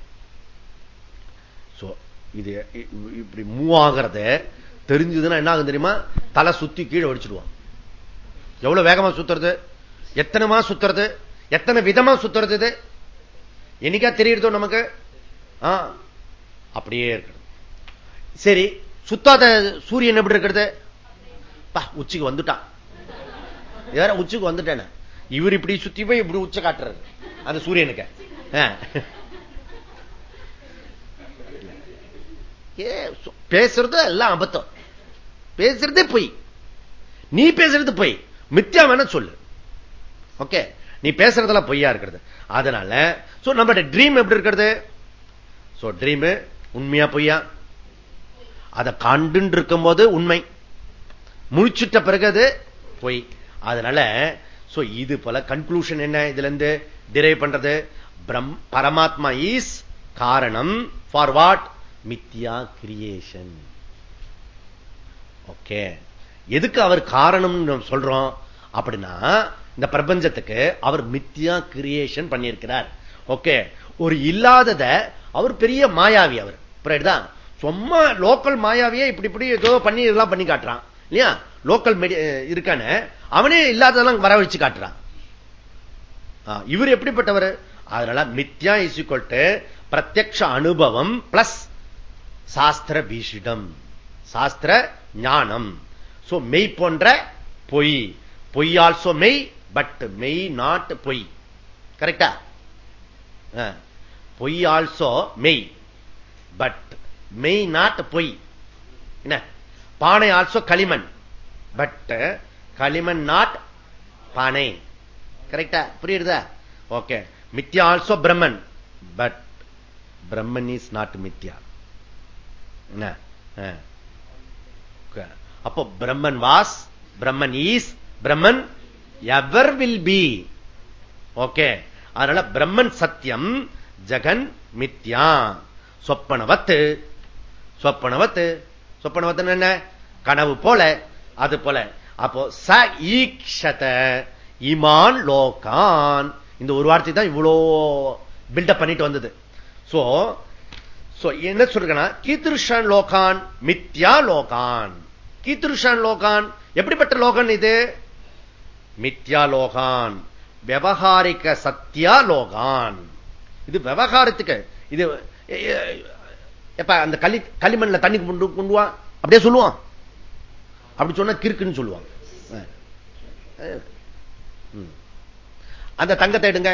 சோ இது இப்படி மூவ் ஆகிறத தெரிஞ்சதுன்னா என்ன ஆகும் தெரியுமா? தலை சுத்தி கீழே வடிச்சிடுவான் எவ்வளவு வேகமா சுத்துறது? எத்தனைமா சுத்துறது? எத்தனை விதமா சுத்துறது இது? என்னைக்கா தெரியுறதோ நமக்கு? அப்படியே இருக்கிறது சரி சுத்தாத சூரியன் எப்படி இருக்கிறது? உச்சிக்கு வந்துட்டான். வேற உச்சிக்கு வந்துட்டேன இவர் இப்படி சுத்தி போய் இப்படி உச்ச காட்டுறது அந்த சூரியனுக்கு. பேசுறது எல்லாம் அபத்தம். பேசுறதே பொய். நீ பேசுறது பொய். மித்தியா வேணா சொல்லு. ஓகே? நீ பேசுறதெல்லாம் பொய்யா இருக்கிறது. அதனால நம்மளுடைய ட்ரீம் எப்படி இருக்கிறது? ட்ரீம் உண்மையா பொய்யா? அதை கண்டு இருக்கும் போது உண்மை. முழிச்சுட்ட பிறகு அது பொய். அதனால இது போல கன்க்ளூஷன் என்ன இதுல இருந்து டிரைவ் பண்றது பரமாத்மா இஸ் காரணம் ஃபார் வாட் மித்யா கிரியேஷன் ஓகே எதுக்கு அவர் காரணம் சொல்றோம்? அப்படின்னா இந்த பிரபஞ்சத்துக்கு அவர் மித்தியா கிரியேஷன் பண்ணியிருக்கிறார். ஓகே ஒரு இல்லாதத அவர் பெரிய மாயாவி அவர். புரியுதா? சும்மா லோக்கல் மாயாவியே இப்படி இப்படி ஏதோ பண்ணி இதெல்லாம் பண்ணி காட்டுறான். இல்லையா? லோக்கல் இருக்கான அவனே இல்லாததெல்லாம் வர வச்சு காட்டுறான். இவர் எப்படிப்பட்டவர்? அதனால மித்யா இஸ் பிரத்யக்ஷ அனுபவம் பிளஸ் சாஸ்திர பீஷிடம். சாஸ்திர ஞானம். சோ மெய் போன்ற பொய். பொய் ஆல்சோ மெய் பட் மெய் நாட் பொய். கரெக்டா பொய் ஆல்சோ மெய். பட் மெய் நாட் பொய். என்ன? பானை ஆல்சோ களிமண். பட் களிமண் நாட் பானை. கரெக்டா புரியுதா ஓகே மித்யா also Brahman. But Brahman is not மித்யா. என்ன? அப்போ Brahman was Brahman is Brahman ever will be okay அதனால பிரம்மன் சத்தியம் ஜெகன் மித்யா சொப்பனவத்து. சொப்பனவத்து. சொப்பனவத்து என்ன? கனவு போல அது போல. அப்போ ச ஈக்ஷத இமான் லோகான். இந்த ஒரு வார்த்தை தான் இவ்வளோ பில்டப் பண்ணிட்டு வந்தது. சோ என்ன சொல்றேன்னா கீதிருஷான் லோகான் மித்யா லோகான். கீதிருஷான் லோகான் எப்படிப்பட்ட லோகன் இது? மித்யா லோகான். விவகாரிக்க சத்தியா லோகான். இது விவகாரத்துக்கு. இது எப்ப அந்த களி களிமண்ல தண்ணி கொண்டு கொண்டுவான் அப்படியே சொல்லுவான். அப்படி சொன்னா கிறுக்குன்னு சொல்லுவாங்க. அந்த தங்கத்தை எடுங்க.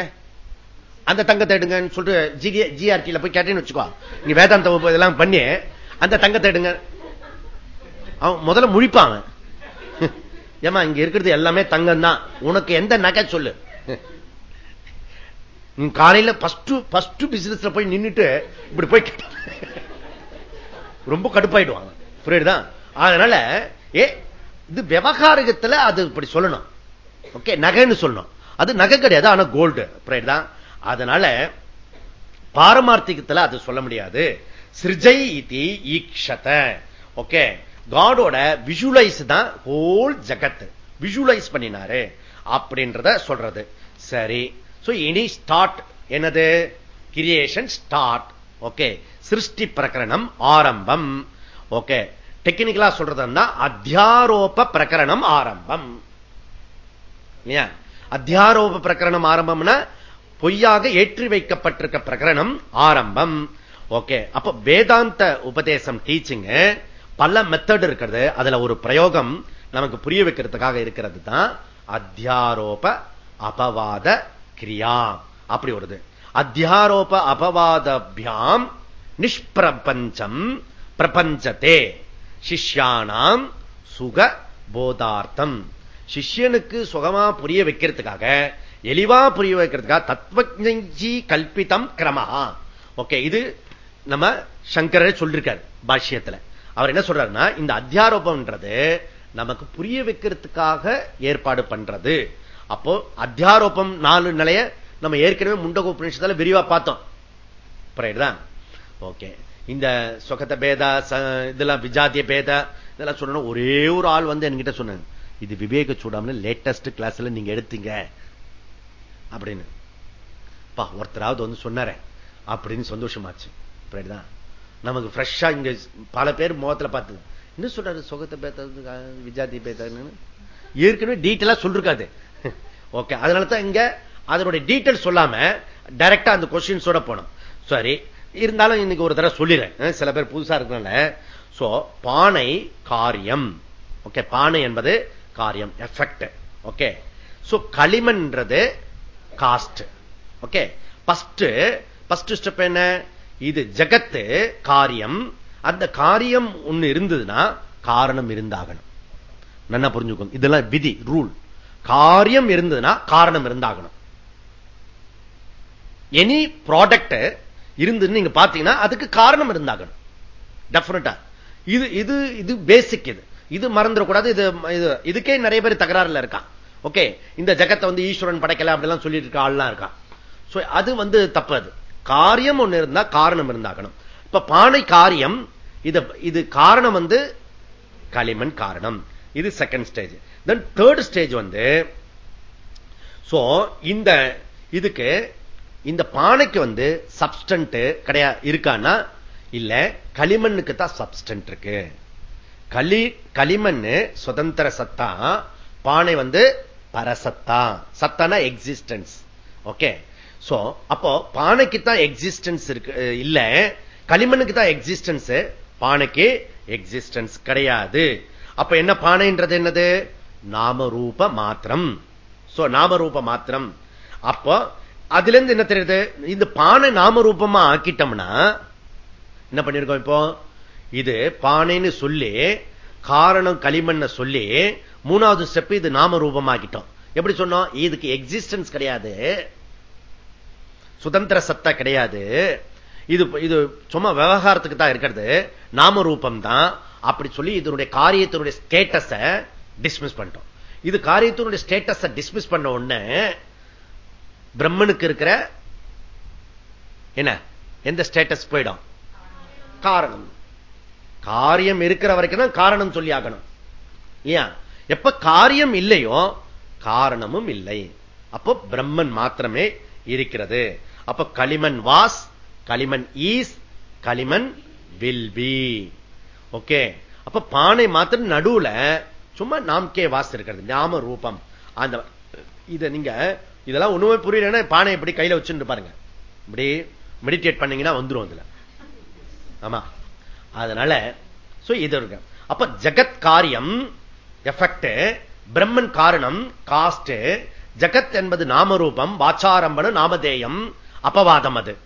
அந்த தங்கத்தை எடுங்கன்னு சொல்லிட்டு ஜிஆர்டியில போய் கேட்டேன்னு வச்சுக்கோ. நீ வேதாந்த இதெல்லாம் பண்ணி அந்த தங்கத்தை எடுங்க. அவன் முதல்ல முழிப்பான் ஏமா இங்க இருக்கிறது எல்லாமே தங்கம் தான் உனக்கு எந்த நகை சொல்லு. காலையில பஸ்ட் பிசினஸ்ல போய் நின்றுட்டு இப்படி போய் ரொம்ப கடுப்பாயிடுவாங்க. புரியுதுதான் அதனால ஏ இது விவகாரத்துல அது இப்படி சொல்லணும். ஓகே நகைன்னு சொல்லணும். அது நகை கிடையாது ஆனா கோல்டு புரியுதுதான் அதனால பாரமார்த்திகத்துல அது சொல்ல முடியாது. சிருஜை இதி ஈக்ஷத. ஓகே காடோட விஷுவலைஸ் தான் ஹோல் ஜகத் விஷுவலைஸ் பண்ணினாரு. அப்படின்றத சொல்றது. சரி. இனி ஸ்டார்ட் எனது கிரியேஷன் ஸ்டார்ட் ஓகே சிருஷ்டி பிரகரணம் ஆரம்பம். ஓகே டெக்னிக்கலா சொல்றதுன்னா அத்தியாரோப பிரகரணம் ஆரம்பம். இல்லையா? அத்தியாரோப பிரகரணம் ஆரம்பம்னா பொய்யாக ஏற்றி வைக்கப்பட்டிருக்க பிரகரணம் ஆரம்பம். ஓகே அப்ப வேதாந்த உபதேசம் டீச்சிங் பல மெத்தட் இருக்கிறது அதுல ஒரு பிரயோகம் நமக்கு புரிய வைக்கிறதுக்காக இருக்கிறது தான் அத்தியாரோப அபவாத கிரியா அப்படி வருது. அத்தியாரோப அபவாதபியாம் நிஷ்பிரபஞ்சம் பிரபஞ்சத்தே சிஷ்யானாம் சுக போதார்த்தம் சிஷ்யனுக்கு சுகமா புரிய வைக்கிறதுக்காக எளிவா புரிய வைக்கிறதுக்காக தத்துவஜி கல்பித்தம் கிரமஹா. ஓகே இது நம்ம சங்கரர் சொல்லிருக்கார் பாஷ்யத்துல. அவர் என்ன சொல்றாருன்னா இந்த அத்தியாரோபம்ன்றது நமக்கு புரிய வைக்கிறதுக்காக ஏற்பாடு பண்றது. அப்போ அத்தியாரோபம் நாலு நிலைய நம்ம ஏற்கனவே முண்டக உபநிஷத்துல விரிவா பார்த்தோம். ஓகே. இந்த சொகத்த பேதா இதெல்லாம் விஜாத்திய பேதா இதெல்லாம் சொல்லணும். ஒரே ஒரு ஆள் வந்து என்கிட்ட சொன்னாங்க இது விவேக சூடாமல் லேட்டஸ்ட் கிளாஸ்ல நீங்க எடுத்தீங்க. அப்படின்னு. பா ஒருத்தராவது வந்து சொன்னார. அப்படின்னு சந்தோஷமாச்சு. அப்படிதான் நமக்கு ஃப்ரெஷ்ஷா இங்க பல பேர் முகத்துல பார்த்து என்ன சொல்றாரு சுகத்தை பேத்தது விஜாதி பேத்தன்னு ஏற்கனவே டீட்டெயிலா சொல்லிருக்காது ஓகே அதனால தான் இங்க அதனுடைய டீட்டெயில் சொல்லாம டைரக்டா அந்த கொஸ்டின்ஸோட போனோம். சரி இருந்தாலும் இன்னைக்கு ஒரு தடவை சொல்லிடுறேன். சில பேர் புதுசா இருக்கிறனால. சோ பானை காரியம். ஓகே பானை என்பது காரியம் effect okay so களிமன்றது cause okay first first step என்ன? இது ஜகத்து காரியம். அந்த காரியம் ஒண்ணு இருந்ததுன்னா காரணம் இருந்தாகணும். நல்லா புரிஞ்சுக்கோங்க. இதெல்லாம் விதி ரூல் காரியம் இருந்ததுன்னா காரணம் இருந்தாகணும். எனி ப்ராடக்ட் இருந்ததுன்னு நீங்க பாத்தீங்கன்னா அதுக்கு காரணம் இருந்தாகணும். டெபினட்டா இது இது இது பேசிக் இது. இது மறந்துடக்கூடாது. இது இதுக்கே நிறைய பேர் தகராறுல இருக்கான். ஓகே இந்த ஜகத்தை வந்து ஈஸ்வரன் படைக்கல அப்படிலாம் சொல்லிட்டு இருக்க ஆள்லாம் இருக்கான். அது வந்து தப்பு அது. காரியம் ஒண்ணு இருந்தா காரணம் இருந்தாகணும். இப்ப பானை காரியம் இது இது காரணம் வந்து களிமண் காரணம். இது second stage then third stage வந்து சோ இந்த இதுக்கு இந்த பானைக்கு வந்து சப்ஸ்டன்ட் கிடையாது இருக்கான்னா இல்ல களிமண்ணுக்கு தான் சப்ஸ்டன்ட் இருக்கு. களி களிமண் சுதந்திர சத்தா பானை வந்து பரசத்தா. சத்தானா எக்ஸிஸ்டன்ஸ் ஓகே சோ அப்போ பானைக்கு தான் எக்ஸிஸ்டன்ஸ் இருக்கு இல்ல களிமண்ணுக்கு தான் எக்ஸிஸ்டன்ஸ் பானைக்கு எக்ஸிஸ்டன்ஸ் கிடையாது. அப்ப என்ன பானைன்றது என்னது? நாமரூப மாத்திரம் சோ நாமரூப மாத்திரம் அப்போ அதுல இருந்து என்ன தெரியுது? இந்த பானை நாமரூபமா ஆக்கிட்டோம்னா என்ன பண்ணிருக்கோம் இப்போ? இது பானைன்னு சொல்லி காரணம் களிமண்ண சொல்லி மூணாவது ஸ்டெப் இது நாம ரூபமாக்கிட்டோம் எப்படி சொன்னோம்? இதுக்கு எக்ஸிஸ்டன்ஸ் கிடையாது. சுதந்திர சத்தா கிடையாது. இது இது சும்மா விவகாரத்துக்கு தான் இருக்கிறது. நாம ரூபம் தான் அப்படி சொல்லி இதனுடைய காரியத்தினுடைய ஸ்டேட்டஸ டிஸ்மிஸ் பண்ணிட்டோம். இது காரியத்தினுடைய ஸ்டேட்டஸ டிஸ்மிஸ் பண்ண உடனே பிரம்மனுக்கு இருக்கிற என்ன? எந்த ஸ்டேட்டஸ் போயிடும்? காரணம். காரியம் இருக்கிற வரைக்கும் தான் காரணம் சொல்லி ஆகணும். ஏன்? எப்ப காரியம் இல்லையோ காரணமும் இல்லை. அப்போ பிரம்மன் மாத்திரமே இருக்கிறது. அப்ப களிமண் வாஸ் களிமண் ஈஸ் களிமண் வில் பி. ஓகே? அப்ப பானை மாத்திரம் நடுவுல சும்மா நாம்கே வாஸ் இருக்கிறது ஞாம ரூபம். அந்த இதை நீங்க இதெல்லாம் ஒண்ணுமே புரியலன்னா பானை எப்படி கையில வச்சுட்டு பாருங்க. இப்படி மெடிடேட் பண்ணீங்கன்னா வந்துடும் அதுல. ஆமா. அதனால இது இருக்கு. அப்ப ஜெகத் காரியம் எஃபெக்ட் பிரம்மன் காரணம் காஸ்ட் ஜகத் என்பது நாமரூபம் வாச்சாரம்பன நாமதேயம் அப்பவாதம் அது.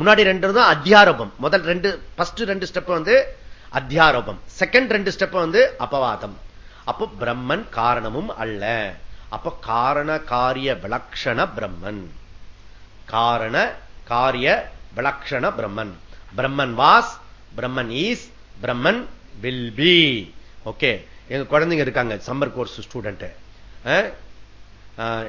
முன்னாடி ரெண்டு தான் அத்தியாரோபம். முதல் ரெண்டு ஃபர்ஸ்ட் ரெண்டு ஸ்டெப் வந்து அத்தியாரோபம். செகண்ட் ரெண்டு ஸ்டெப் வந்து அப்பவாதம் அப்ப பிரம்மன் காரணமும் அல்ல. அப்ப காரண காரிய விலக்ஷண பிரம்மன். காரண காரிய விலக்ஷண Brahman. Brahman was Brahman is Brahman will be okay. எங்க குழந்தைங்க இருக்காங்க சம்மர் கோர்ஸ் ஸ்டூடெண்ட்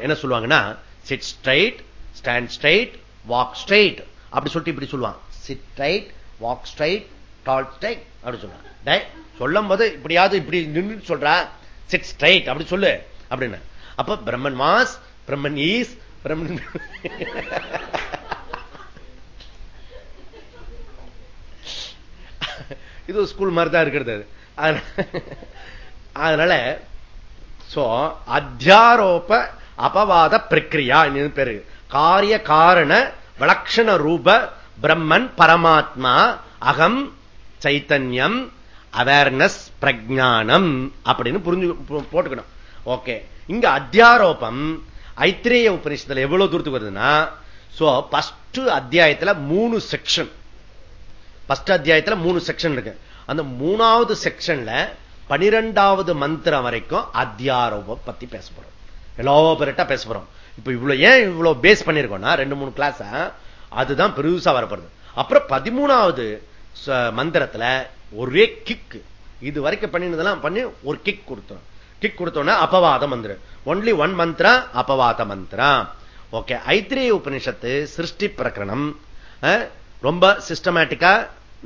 என்ன சொல்லுவாங்கன்னா sit straight stand straight walk straight அப்படி சொல்லிட்டு இப்படி சொல்லுவான் sit straight walk straight tall straight அப்படி சொல்லுவான் சொல்லும் போது இப்படியாவது இப்படி நின்று சொல்ற? சிட் ஸ்ட்ரைட் அப்படி சொல்லு அப்படின்னு. அப்ப பிரம்மன் வாஸ் பிரம்மன் ஈஸ் பிரம்மன் இது ஸ்கூல் மாதிரி தான் இருக்கிறது அதனால சோ அத்தியாரோப அபவாத பிரக்ரியா பேரு? காரிய காரண விலக்ஷண ரூப பிரம்மன் பரமாத்மா அகம் சைத்தன்யம் அவேர்னஸ் பிரஜானம் அப்படின்னு புரிஞ்சு போட்டுக்கணும். ஓகே இங்க அத்தியாரோபம் ஐத்திரேய உபநிஷத்துல எவ்வளவு தூரத்துக்கு வருதுன்னா சோ பஸ்ட் அத்தியாயத்துல மூணு செக்ஷன் பஸ்ட் அத்தியாயத்துல மூணு செக்ஷன் இருக்கு. அந்த மூணாவது செக்ஷன்ல பனிரெண்டாவது மந்திரம் வரைக்கும் அத்தியாரோபம் பத்தி பேச போறோம். எலோபரேட்டா பேச போறோம். இப்ப இவ்வளவு ஏன் இவ்வளவு பேஸ் பண்ணிருக்கோம்னா ரெண்டு மூணு கிளாஸ் அதுதான் பெருசா வரப்படுது அப்புறம் பதிமூணாவது மந்திரத்துல ஒரே கிக் இது வரைக்கும் பண்ணினதெல்லாம் பண்ணி ஒரு கிக் கொடுத்தோம். கிக் கொடுத்தோம்னா அபவாத மந்திரம். ஒன்லி ஒன் மந்திரா அபவாத மந்திரம். ஓகே ஐத்திரிய உபனிஷத்து சிருஷ்டி பிரகரணம் ரொம்ப சிஸ்டமேட்டிக்கா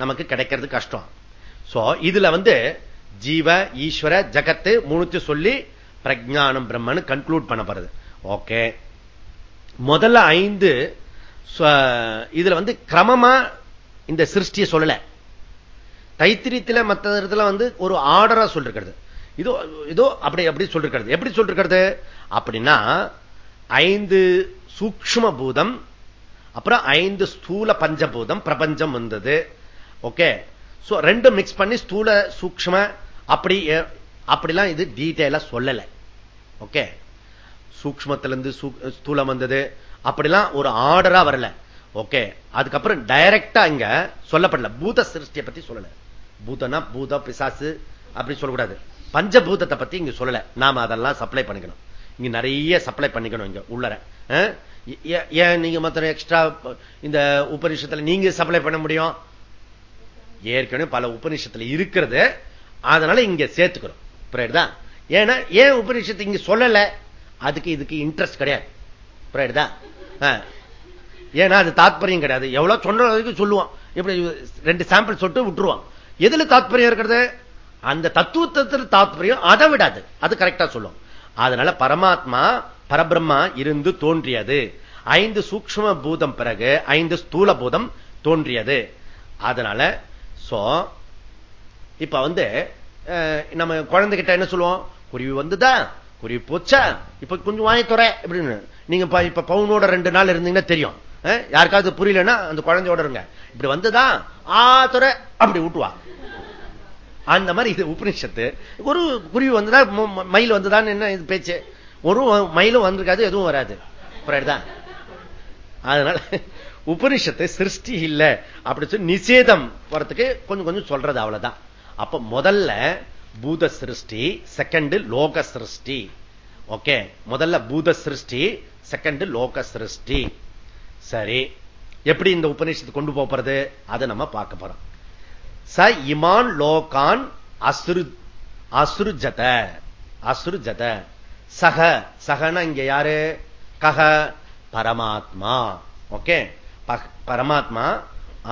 நமக்கு கிடைக்கிறது கஷ்டம். சோ இதுல வந்து ஜீவ ஈஸ்வர ஜகத்து மூணுத்து சொல்லி பிரஜானம் பிரம்மன் கன்க்ளூட் பண்ணப்படுறது ஓகே முதல்ல ஐந்து இதுல வந்து கிரமமா இந்த சிருஷ்டியை சொல்லல. தைத்திரியத்தில் மற்ற இடத்துல வந்து ஒரு ஆர்டரா சொல்லிருக்கிறது. இதோ இதோ அப்படி அப்படி சொல்லிருக்கிறது. எப்படி சொல்லிருக்கிறது? அப்படின்னா ஐந்து சூக்ம பூதம் அப்புறம் ஐந்து ஸ்தூல பஞ்சபூதம் பிரபஞ்சம் வந்தது. ஓகே? ரெண்டும் மிக்ஸ் பண்ணி ஸ்தூல சூக்ம அப்படி அப்படிலாம் இது டீட்டெயிலா சொல்லல. ஓகே? சூக்மத்திலிருந்து ஸ்தூலம் வந்தது. அப்படிலாம் ஒரு ஆர்டரா வரல. ஓகே. அதுக்கப்புறம் டைரக்டா இங்க சொல்லப்படல. பூத சிருஷ்டியை பத்தி சொல்லல. பூதனா பூத பிசாசு அப்படி சொல்லக்கூடாது. பஞ்சபூதத்தை பத்தி இங்க சொல்லல. நாம அதெல்லாம் சப்ளை பண்ணிக்கணும். இங்க நிறைய சப்ளை பண்ணிக்கணும் இங்க உள்ளர. ஏன் நீங்க மத்த எக்ஸ்ட்ரா இந்த உபநிஷத்துல நீங்க சப்ளை பண்ண முடியும்? ஏற்கனவே பல உபநிஷத்துல இருக்கிறது. அதனால இங்க சேர்த்துக்கிறோம். புரியுதா? ஏன்னா ஏன் உபநிஷத்து இங்க சொல்லல? அதுக்கு இதுக்கு இன்ட்ரெஸ்ட் கிடையாது. புரியுதா? ஏன்னா அது தாத்பரியம் கிடையாது. எவ்வளவு சொன்னதுக்கு சொல்லுவான். இப்படி ரெண்டு சாம்பிள் சொட்டு விட்டுருவான். எதுல தாத்பரியம் இருக்கிறது? அந்த தத்துவத்தில் தாத்பரியம் அதை விடாது. அது கரெக்டா சொல்லும். அதனால பரமாத்மா பரபிரம்மா இருந்து தோன்றியது. ஐந்து சூக்ம பூதம் பிறகு ஐந்து ஸ்தூல பூதம் தோன்றியது. அதனால சோ இப்ப வந்து நம்ம குழந்தைகிட்ட என்ன சொல்லுவோம்? குருவி வந்துதா? குருவி போச்சா? இப்ப கொஞ்சம் வாங்கி துறை அப்படின்னு நீங்க இப்ப பவுனோட ரெண்டு நாள் இருந்தீங்கன்னா தெரியும். யாருக்காவது புரியலன்னா அந்த குழந்தையோட இருங்க. இப்படி வந்துதான் ஆ அப்படி ஊட்டுவா. அந்த மாதிரி இது உபனிஷத்து ஒரு குருவி வந்துதா மயில் வந்துதான் என்ன இது பேச்சு? ஒரு மயிலும் வந்திருக்காது எதுவும் வராது. அதனால உபனிஷத்து சிருஷ்டி இல்லை. அப்படி சொல்லி நிஷேதம் வரத்துக்கு கொஞ்சம் கொஞ்சம் சொல்றது அவ்வளவுதான். அப்ப முதல்ல பூத சிருஷ்டி செகண்ட் லோக சிருஷ்டி. ஓகே? முதல்ல பூத சிருஷ்டி செகண்ட் லோக சிருஷ்டி. சரி எப்படி இந்த உபநிஷத்து கொண்டு போறது? அதை நம்ம பார்க்க போறோம். ச இமான் லோகான் அசுரு அசுருஜத அசுருஜத. சக சகன இங்க யாரு? கக பரமாத்மா. ஓகே? பரமாத்மா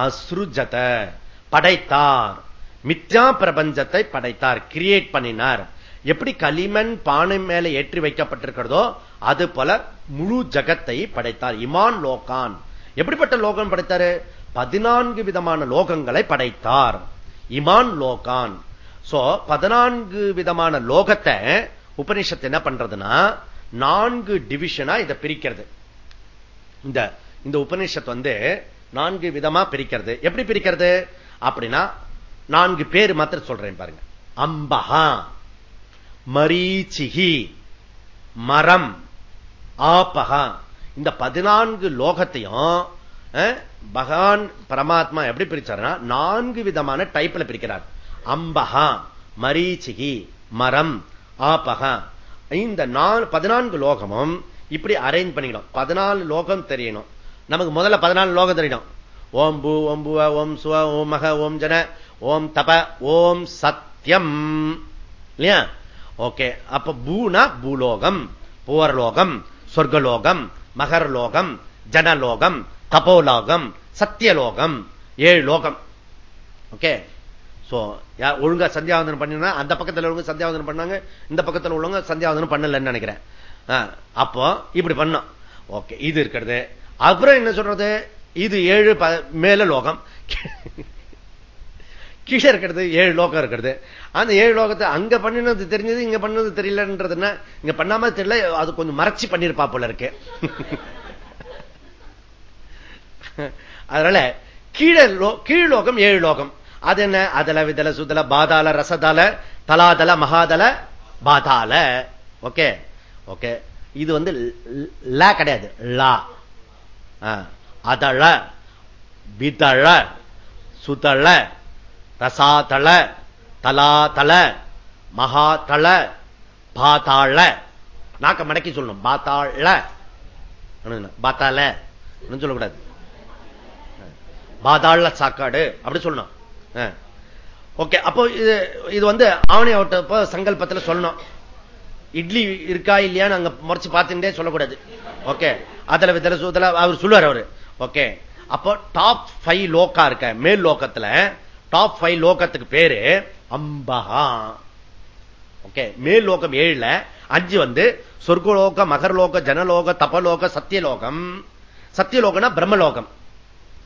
அசுருஜத படைத்தார். மித்யா பிரபஞ்சத்தை படைத்தார் கிரியேட் பண்ணினார். எப்படி களிமண் பானை மேல ஏற்றி வைக்கப்பட்டிருக்கிறதோ அது போல முழு ஜகத்தை படைத்தார். இமான் லோகான். எப்படிப்பட்ட லோகம் படைத்தாரு? பதினான்கு விதமான லோகங்களை படைத்தார். இமான் லோகான். சோ பதினான்கு விதமான லோகத்தை உபனிஷத்து என்ன பண்றதுன்னா நான்கு டிவிஷனா இதை பிரிக்கிறது. இந்த இந்த உபநிஷத் வந்து நான்கு விதமா பிரிக்கிறது. எப்படி பிரிக்கிறது? அப்படின்னா நான்கு பேர் மாத்திர சொல்றேன் பாருங்க. அம்பகா மரீச்சிகி மரம். ஆபகா. இந்த பதினான்கு லோகத்தையும் பகவான் பரமாத்மா எப்படி பிரிச்சாருன்னா நான்கு விதமான டைப்ல பிரிக்கிறார். அம்பகா மரீச்சிகி மரம் ஆபகா. இந்த பதினான்கு லோகமும் இப்படி அரேஞ்ச் பண்ணிக்கணும். பதினாலு லோகம் தெரியணும். நமக்கு முதல்ல பதினாலு லோகம் தெரியணும். ஓம் பூ ஓம் புவ ஓம் சுவ ஓம் மக ஓம் ஜன ஓம் தப ஓம் சத்தியம் இல்லையா? ஓகே. அப்ப பூனா பூலோகம் புவர்லோகம். சொர்க்கலோகம் மகர்லோகம் ஜனலோகம் தபோலோகம் சத்தியலோகம் ஏழு லோகம் ஓகே சோ ஒழுங்கா சந்தியாவதனம் பண்ணினா அந்த பக்கத்தில் உள்ளவங்க சந்தியாவதனம் பண்ணாங்க இந்த பக்கத்தில் உள்ளவங்க சந்தியாவதனம் பண்ணலன்னு நினைக்கிறேன். அப்போ இப்படி பண்ணோம். ஓகே இது இருக்கிறது. அப்புறம் என்ன சொல்றது? இது ஏழு மேல லோகம் கீழே இருக்கிறது ஏழு லோகம் இருக்கிறது. அந்த ஏழு லோகத்தை அங்க பண்ணினது தெரிஞ்சது இங்க பண்ணது தெரியலன்றதுன்னா இங்க பண்ணாம தெரியல அது கொஞ்சம் மறைச்சு பண்ணிருப்பா போல இருக்கு. *laughs* அதனால கீழே கீழ் லோகம் ஏழு லோகம். அது என்ன? அதல விதல சுதல பாதால ரசதால தலாதல மகாதல பாதால ஓகே? ஓகே. இது வந்து ல கிடையாது. லா. அதழ விதழ சுதழ ரசாதள தலாதள மகாதள பாதாள. நாக்க மடக்கி சொல்லணும். பாத்தாள பாத்தாள சொல்லக்கூடாது. பாதாள சாக்காடு. அப்படி சொல்லணும். ஓகே. அப்போ இது இது வந்து ஆவணி அவட்ட சங்கல்பத்தில் சொல்லணும். இட்லி இருக்கா இல்லையான்னு அங்க முறைச்சு பார்த்துட்டே சொல்லக்கூடாது. ஓகே. அதுல விதல சூதல அவர் சொல்லுவார் அவரு. ஓகே. அப்போ டாப் ஃபைவ் லோக்கா இருக்க மேல் லோக்கத்துல டாப் ஃபைவ் லோகத்துக்கு பேரு அம்பகா. ஓகே மேல் லோகம் ஏழுல அஞ்சு வந்து சொர்க்கலோக மகர்லோக ஜனலோக தபலோக சத்தியலோகம். சத்தியலோகம்னா பிரம்மலோகம்.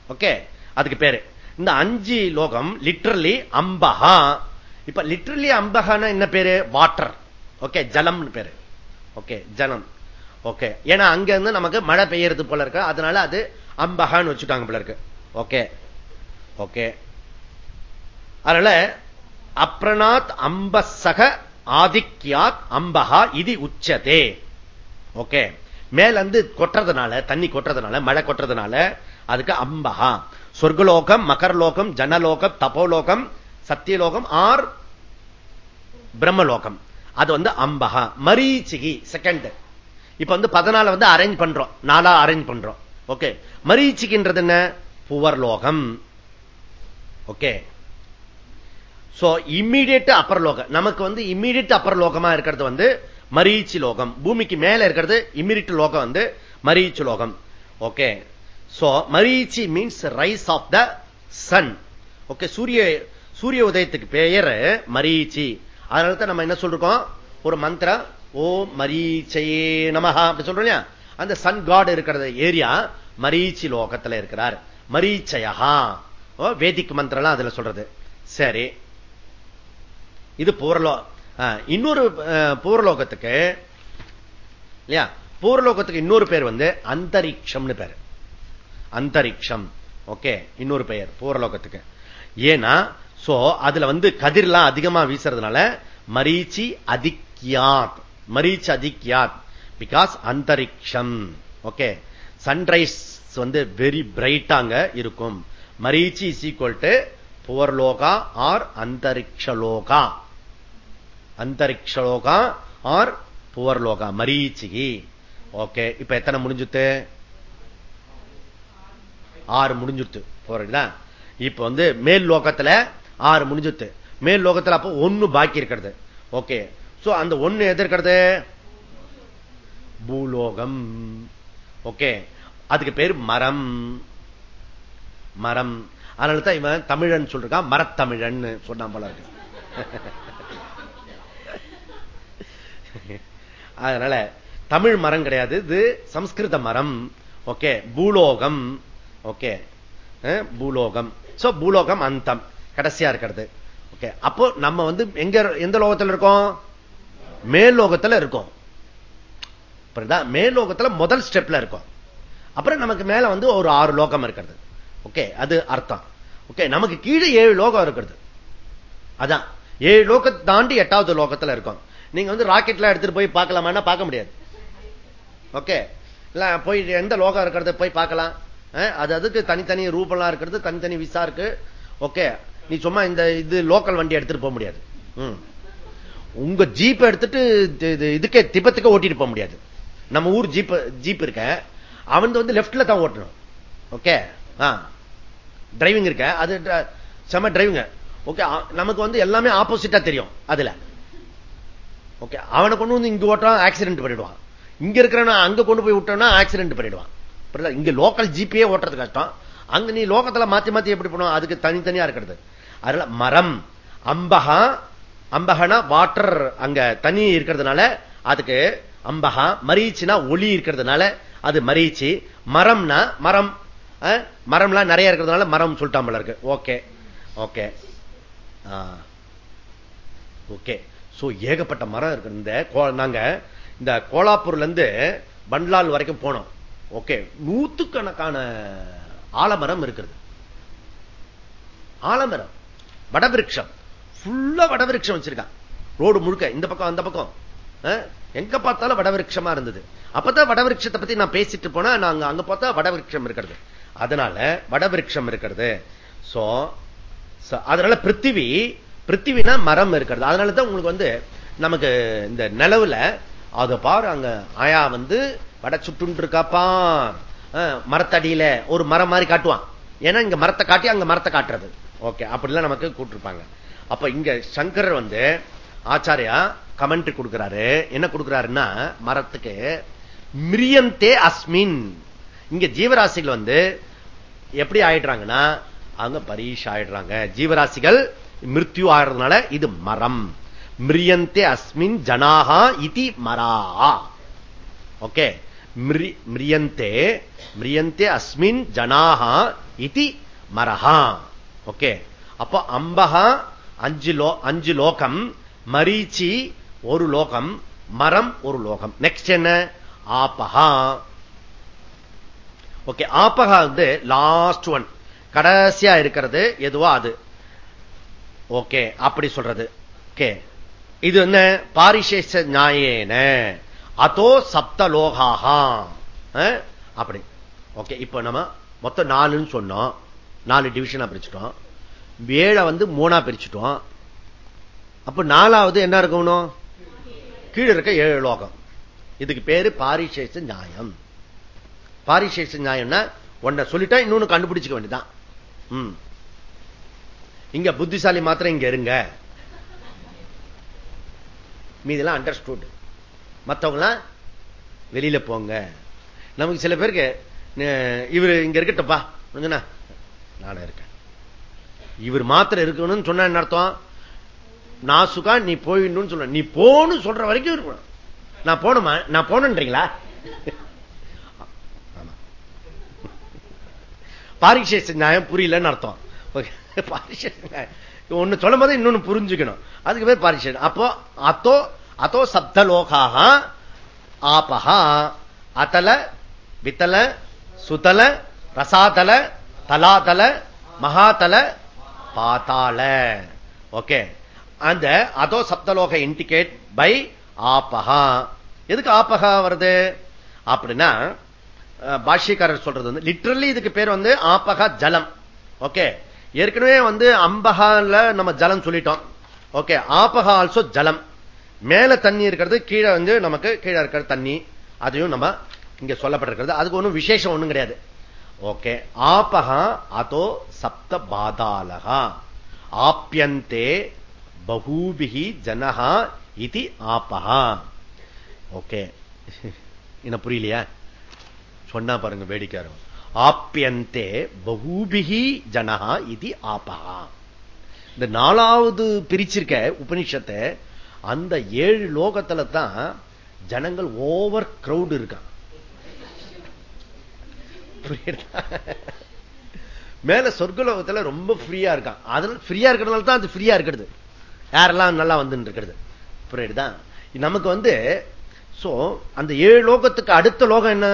ஓகே அதுக்கு பேரு. இந்த அஞ்சு லோகம் லிட்ரலி அம்பகா. இப்ப லிட்ரலி அம்பகான என்ன பேரு? வாட்டர் ஓகே ஜலம் பேரு. ஓகே ஜலம். ஓகே ஏன்னா அங்க இருந்து நமக்கு மழை பெய்யறது போல இருக்கு. அதனால அது அம்பகான்னு வச்சுட்டாங்க போல இருக்கு. ஓகே ஓகே அதனால அப்ரணாத் அம்பசக ஆதிக்யாத் அம்பகா இது உச்சதே. ஓகே. மேல இருந்து கொட்டுறதுனால தண்ணி கொட்டுறதுனால மழை கொட்டுறதுனால அதுக்கு அம்பகா சொர்க்கலோகம் மகர்லோகம் ஜனலோகம் தபோலோகம் சத்தியலோகம் ஆர் பிரம்மலோகம். அது வந்து அம்பகா மரீச்சிகி செகண்ட் இப்ப வந்து பதினால வந்து அரேஞ்ச் பண்றோம். நாலா அரேஞ்ச் பண்றோம். ஓகே. மரீச்சிக்கின்றது என்ன? புவர்லோகம். ஓகே. சோ இம்மீடியட் அப்பர் லோகம் நமக்கு வந்து இம்மீடியட் அப்பர் லோகமா இருக்கிறது வந்து மரீச்சி லோகம் பூமிக்கு மேல இருக்கிறது இம்மீடியட் லோகம் வந்து மரீச்சு லோகம் okay so Marichi means rise of the sun okay சூரிய சூரிய உதயத்துக்கு பெயர் மரீச்சி அதனால தான் நம்ம என்ன சொல்றோம் ஒரு மந்திரம் ஓ மரீச்சையே நமஹா அப்படி சொல்றோம் அந்த சன் காட் இருக்கிற ஏரியா மரீச்சி லோகத்துல இருக்கிறார் மரீச்சயா வேதிக் மந்திரம் அதுல சொல்றது சரி இது பூரலோ இன்னொரு பூரலோகத்துக்கு இல்லையா? பூரலோகத்துக்கு இன்னொரு பேர் வந்து அந்தரிக்ஷம்னு பேர். அந்தரிக்ஷம். ஓகே இன்னொரு பெயர் பூரலோகத்துக்கு. ஏன்னா சோ அதுல வந்து கதிர்லாம் அதிகமா வீசுறதுனால மரீச்சி அதிக்யாத் மரீச் அதிக்யாத். பிகாஸ் அந்தரிக்ஷம். ஓகே சன்ரைஸ் வந்து வெரி பிரைட்டாங்க இருக்கும். மரீச்சி இஸ் ஈக்குவல் டு புவர்லோகா ஆர் அந்தரிக்ஷலோகா. அந்தரிக்ஷலோகா ஆர் புவர்லோகா. மரீச்சிகி. ஓகே இப்ப எத்தனை முடிஞ்சுத்து? ஆறு முடிஞ்சுட்டு போறீங்களா இப்ப வந்து மேல் லோகத்துல ஆறு முடிஞ்சுத்து. மேல் லோகத்துல அப்போ ஒன்னு பாக்கி இருக்கிறது. ஓகே சோ அந்த ஒன்னு எது இருக்கிறது? பூலோகம். ஓகே அதுக்கு பேர் மரம். மரம். அதனால தான் இவன் தமிழன் சொல்றான் மரத்தமிழன் சொன்னான் போல இருக்கு. அதனால தமிழ் மரம் கிடையாது இது சம்ஸ்கிருத மரம். ஓகே பூலோகம். ஓகே பூலோகம். சோ பூலோகம் அந்தம். கடைசியா இருக்கிறது. ஓகே அப்போ நம்ம வந்து எங்க எந்த லோகத்தில் இருக்கோம்? மேல் லோகத்தில் இருக்கோம். மேல் லோகத்துல முதல் ஸ்டெப்ல இருக்கும். அப்புறம் நமக்கு மேல வந்து ஒரு ஆறு லோகம் இருக்கிறது. ஓகே அது அர்த்தம். ஓகே நமக்கு கீழே ஏழு லோகம் இருக்கிறது. அதான். ஏழு லோகத்தை தாண்டி எட்டாவது லோகத்துல இருக்கும். நீங்க வந்து ராக்கெட்லாம் எடுத்துட்டு போய் பார்க்கலாமா பார்க்க முடியாது. ஓகே இல்ல போய் எந்த லோகம் இருக்கிறத போய் பார்க்கலாம். அது அதுக்கு தனித்தனி ரூபெல்லாம் இருக்கிறது தனித்தனி விசா இருக்கு. ஓகே நீ சும்மா இந்த இது லோக்கல் வண்டி எடுத்துட்டு போக முடியாது. உங்க ஜீப் எடுத்துட்டு இதுக்கே திபத்துக்கு ஓட்டிட்டு போக முடியாது. நம்ம ஊர் ஜீப் ஜீப் இருக்க அவன் வந்து லெப்ட்ல தான் ஓட்டணும். ஓகே ஆ. டிரைவிங் இருக்க அது செம டிரைவிங் ஓகே நமக்கு வந்து எல்லாமே ஆப்போசிட்டா தெரியும் அதுல. ஓகே அவனை கொண்டு வந்து இங்க ஓட்டான் ஆக்சிடென்ட் பண்ணிடுவான். இங்க இருக்கிறவன அங்க கொண்டு போய் விட்டோம்னா ஆக்சிடென்ட் பண்ணிடுவான். இங்க லோக்கல் ஜிபியே ஓட்டுறது கஷ்டம். அங்க நீ லோகத்துல மாத்தி மாத்தி எப்படி பண்ணுவோம் அதுக்கு தனித்தனியா இருக்கிறது. அதனால மரம் அம்பகா அம்பகனா வாட்டர் அங்க தனி இருக்கிறதுனால அதுக்கு அம்பகா மரீச்சுனா ஒளி இருக்கிறதுனால அது மரீச்சு. மரம்னா மரம் மரம்லாம் நிறைய இருக்கிறதுனால மரம் சொல்லிட்டாமல் இருக்கு. ஓகே. ஓகே. ஓகே. சோ ஏகப்பட்ட மரம் இருக்கு. இந்த நாங்க இந்த கோலாப்பூர்ல இருந்து பண்லால் வரைக்கும் போனோம். ஓகே. நூத்துக்கணக்கான ஆலமரம் இருக்கிறது ஆலமரம். வடவிருக்ஷம் ஃபுல்லா வடவிருஷம் வச்சிருக்கான். ரோடு முழுக்க. இந்த பக்கம் அந்த பக்கம். எங்க பார்த்தாலும் வடவிருஷமா இருந்தது. அப்பதான் வடவிருஷத்தை பத்தி நான் பேசிட்டு போனா நாங்க அங்க பார்த்தா வடவிருஷம் இருக்கிறது. அதனால வடவிருஷம் இருக்கிறது. சோ அதனால பிருத்திவி பிருத்திவினா மரம் இருக்கிறது. அதனாலதான் உங்களுக்கு வந்து நமக்கு இந்த நிலவுல அதை பாரு அங்க ஆயா வந்து வட சுட்டு இருக்காப்பா மரத்தடியில ஒரு மரம் மாதிரி காட்டுவான். ஏன்னா இங்க மரத்தை காட்டி அங்க மரத்தை காட்டுறது. ஓகே அப்படிலாம் நமக்கு கூட்டிருப்பாங்க. அப்ப இங்க சங்கரர் வந்து ஆச்சாரியா கமெண்ட் கொடுக்கிறாரு. என்ன கொடுக்கிறாருன்னா மரத்துக்கு மிரியந்தே அஸ்மின். இங்க ஜீவராசிகள் வந்து எப்படி ஆயிடுறாங்கன்னா அவங்க பரீஷ் ஆயிடுறாங்க. ஜீவராசிகள் மிருத்யு ஆயிடுறதுனால இது மரம். மிரியந்தே அஸ்மின் ஜனாகா இதி மரா. ஓகே. மிரியந்தே மிரியந்தே அஸ்மின் ஜனாகா இதி மரஹா. ஓகே. அப்போ அம்பகா அஞ்சு லோ அஞ்சு லோகம் மரீச்சி ஒரு லோகம் மரம் ஒரு லோகம். நெக்ஸ்ட் என்ன? ஆபகா. ஓகே ஆப்பகா வந்து லாஸ்ட் ஒன் கடைசியா இருக்கிறது எதுவோ அது? ஓகே அப்படி சொல்றது. ஓகே இது என்ன? பாரிசேஷ நியாயேன. அதோ சப்த லோகாகா அப்படி. ஓகே இப்ப நம்ம மொத்தம் நாலுன்னு சொன்னோம். நாலு டிவிஷனா பிரிச்சுட்டோம். ஏழை வந்து மூணா பிரிச்சுட்டோம். அப்ப நாலாவது என்ன இருக்கணும்? கீழே இருக்க ஏழு லோகம். இதுக்கு பேரு பாரிசேஷ நியாயம். பாரிசேஷ நியாயம்னா ஒன்ன சொல்லிட்டா இன்னொன்னு கண்டுபிடிச்சுக்க வேண்டியதான் இங்க புத்திசாலி மாத்திரம் இங்க இருங்க. மீதெல்லாம் அண்டர்ஸ்டூட் மற்றவங்களாம் வெளியில போங்க. நமக்கு சில பேருக்கு இவர் இங்க இருக்கட்டப்பா நானும் இருக்கேன். இவர் மாத்திரம் இருக்கணும்னு சொன்ன என்ன அர்த்தம்? நான் சுகா நீ போயிடணும்னு சொல்ற நீ போன்னு சொல்ற வரைக்கும் இருக்கணும். நான் போனமா நான் போனன்றீங்களா பாரிசேஷ நியாயம் புரியலன்னு அர்த்தம். *laughs* பாரிசேஷ நியாயம். ஒண்ணு சொல்லும் போது இன்னொன்னு புரிஞ்சுக்கணும். அதுக்கு பேர் பாரிசேஷன் அப்போ அத்தோ அதோ சப்தலோகாக ஆபகா அத்தல வித்தல சுதல ரசாதல தலாதல மகாதல பாத்தாள ஓகே. அந்த அதோ சப்தலோக இண்டிகேட் பை ஆப்பகா எதுக்கு ஆப்பகா வருது? அப்படின்னா பாஷ்யக்காரர் சொல்றது வந்து லிட்ரலி இதுக்கு பேர் வந்து ஆப்பகா ஜலம். ஓகே ஏற்கனவே வந்து அம்பகால நம்ம ஜலம் சொல்லிட்டோம். ஓகே ஆப்பகா ஆல்சோ ஜலம். மேல தண்ணி இருக்கிறது கீழே வந்து நமக்கு கீழே இருக்கிற தண்ணி. அதையும் நம்ம இங்க சொல்லப்பட்டிருக்கிறது. அதுக்கு ஒன்றும் விசேஷம் ஒண்ணும் கிடையாது. ஓகே ஆப்பகா அதோ சப்த பாதாலகா ஆப்பியந்தே பகூபிகி ஜனஹா இது ஆப்பகா. ஓகே என்ன *laughs* புரியலையா? சொன்னா பாருங்க வேடிக்காரம் ஆப்பியந்தே பகூபிகி ஜனஹா இது ஆபகா இந்த நாலாவது பிரிச்சிருக்க உபனிஷத்தை அந்த ஏழு லோகத்துல தான் ஜனங்கள் ஓவர் கிரௌட் இருக்கான் மேல சொர்க்கலோகத்துல ரொம்ப ஃப்ரீயா இருக்கான் அதனால ஃப்ரீயா இருக்கிறதுனால தான் அது ஃப்ரீயா இருக்கிறது. யாரெல்லாம் நல்லா வந்து இருக்கிறது. புரியுதுதான் நமக்கு வந்து சோ அந்த ஏழு லோகத்துக்கு அடுத்த லோகம் என்ன?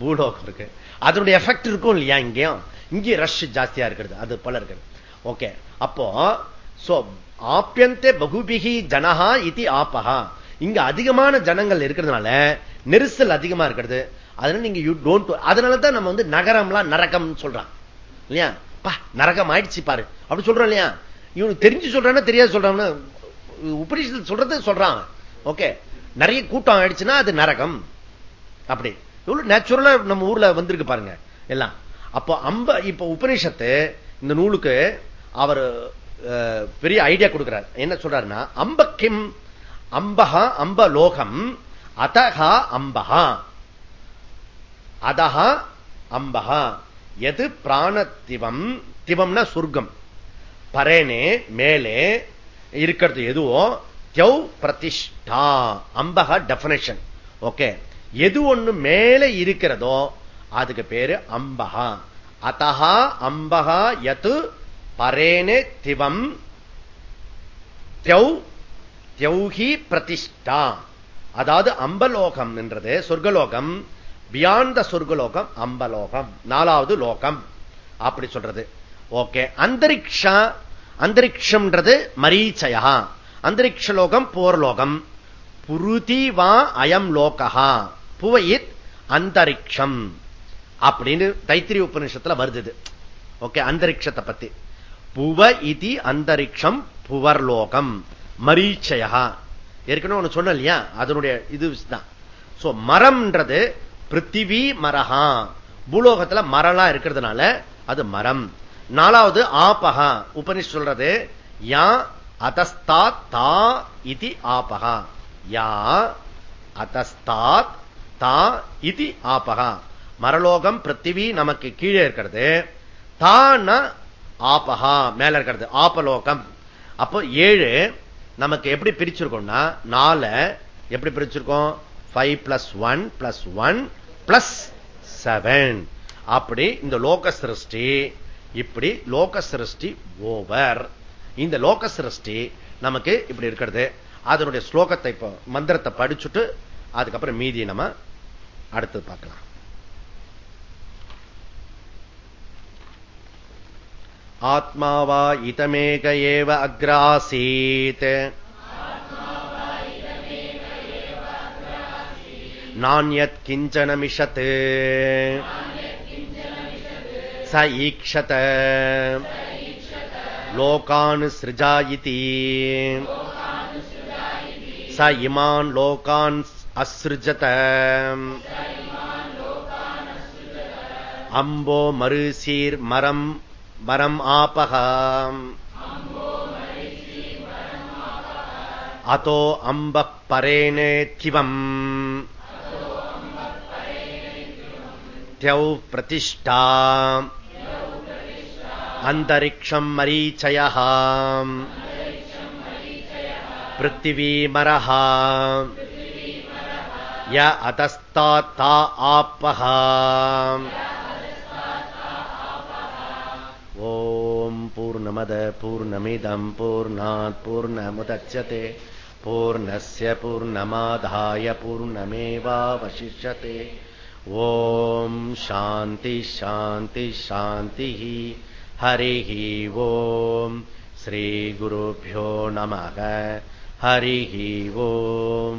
பூலோகம் இருக்கு. அதனுடைய எஃபெக்ட் இருக்கும் இல்லையா இங்கேயும்? இங்கே ரஷ் ஜாஸ்தியா இருக்கிறது. அது போல இருக்குது ஓகே அப்போ சோ ஆப்பியந்தே பகுபிகி ஜனஹா இது ஆப்பகா இங்க அதிகமான ஜனங்கள் இருக்கிறதுனால நெரிசல் அதிகமா இருக்கிறது. அதனால நீங்க யூ டோன்ட் அதனால தான் நம்ம வந்து நகரம்லாம் நரகம் சொல்றான் இல்லையா? பா நரகம் ஆயிடுச்சு பாரு. அப்படி சொல்றோம் இல்லையா? இவனுக்கு தெரிஞ்சு சொல்றான்னா தெரியாது சொல்றான்னு உபரிஷத்தில் சொல்றது சொல்றான். ஓகே நிறைய கூட்டம் ஆயிடுச்சுன்னா அது நரகம். அப்படி. எவ்வளவு நேச்சுரலா நம்ம ஊர்ல வந்திருக்கு பாருங்க எல்லாம். அப்போ அம்ப இப்ப உபனிஷத்து இந்த நூலுக்கு அவர் பெரிய ஐடியா கொடுக்கிறார். என்ன சொல்றாருன்னா அம்ப கிம் அம்பகா அம்ப லோகம் அதகா அம்பகா அதகா அம்பகா எது பிராணத்திவம் திவம்னா சொர்க்கம். பரேனே மேலே இருக்கிறது எதுவோ தியவ் பிரதிஷ்டா. அம்பகா டெபனேஷன் ஓகே எது ஒண்ணு மேல இருக்கிறதோ அதுக்கு பேரு அம்பகா. அத்தகா அம்பகா எது பரேனே திவம் தியௌஹி பிரதிஷ்டா. அதாவது அம்பலோகம் என்றது சொர்க்கலோகம். பியாண்ட் த சொர்க்கலோகம் அம்பலோகம். நாலாவது லோகம். அப்படி சொல்றது. ஓகே. அந்தரிக்ஷா அந்தரிக்ஷம்ன்றது மரீச்சயா. அந்தரிக்ஷ லோகம் போர்லோகம். புருதி வா அயம் லோகா புவையித் அந்தரிக்ஷம் அப்படின்னு தைத்திரி உபநிஷத்துல வருது ஓகே அந்தரிக்ஷத்தை பத்தி. புவ இதி அந்தரிக்ஷம் புவர்லோகம் மரீச்சயா ஏற்கனவே ஒண்ணு சொன்ன இல்லையா? அதனுடைய இதுதான் சோ மரம்ன்றது பிருத்திவி மரஹா. பூலோகத்துல மரம்லாம் இருக்கிறதுனால அது மரம். நாலாவது ஆபகா உபனிஷ் சொல்றது யா அதஸ்தாத் தா இது ஆபகா யா அதஸ்தாத் தா இது ஆபகா. மரலோகம் பிருத்திவி நமக்கு கீழே இருக்கிறது. தான ஆபகா மேல இருக்கிறது. ஆபலோகம். அப்போ ஏழு நமக்கு எப்படி பிரிச்சிருக்கோம்னா நாலு எப்படி பிரிச்சிருக்கோம்? Five plus one plus one plus seven அப்படி இந்த லோக சிருஷ்டி இப்படி லோக சிருஷ்டி ஓவர். இந்த லோக சிருஷ்டி நமக்கு இப்படி இருக்கிறது. அதனுடைய ஸ்லோகத்தை இப்போ மந்திரத்தை படிச்சுட்டு அதுக்கப்புறம் மீதி நம்ம அடுத்தது பார்க்கலாம். ஆத்மா வா இதமேக ஏவ அக்ராசீத். நானியத் கிஞ்சனமிஷத். ச ஈக்ஷத. லோகான் சிருஜாயிதி. ச இமான் லோகான் அஸ்ருஜத. அம்போ மறுசீர் மரம் மரம் ஆபகாம் அதோ அம்ப பரேணே திவம். தியௌ பிரதிஷ்டா. அந்தரிக்ஷம் மரீச்சய பிருத்திவீமரஹா य अतस्तात्ता आपः। ॐ पूर्णमद पूर्णमिदं पूर्णात् पूर्णमुदच्यते। पूर्णस्य पूर्णमाधाय पूर्णमेवावशिष्यते। ॐ शान्ति शान्ति शान्तिः। हरिः ॐ श्रीगुरुभ्यो नमः। हरिः ॐ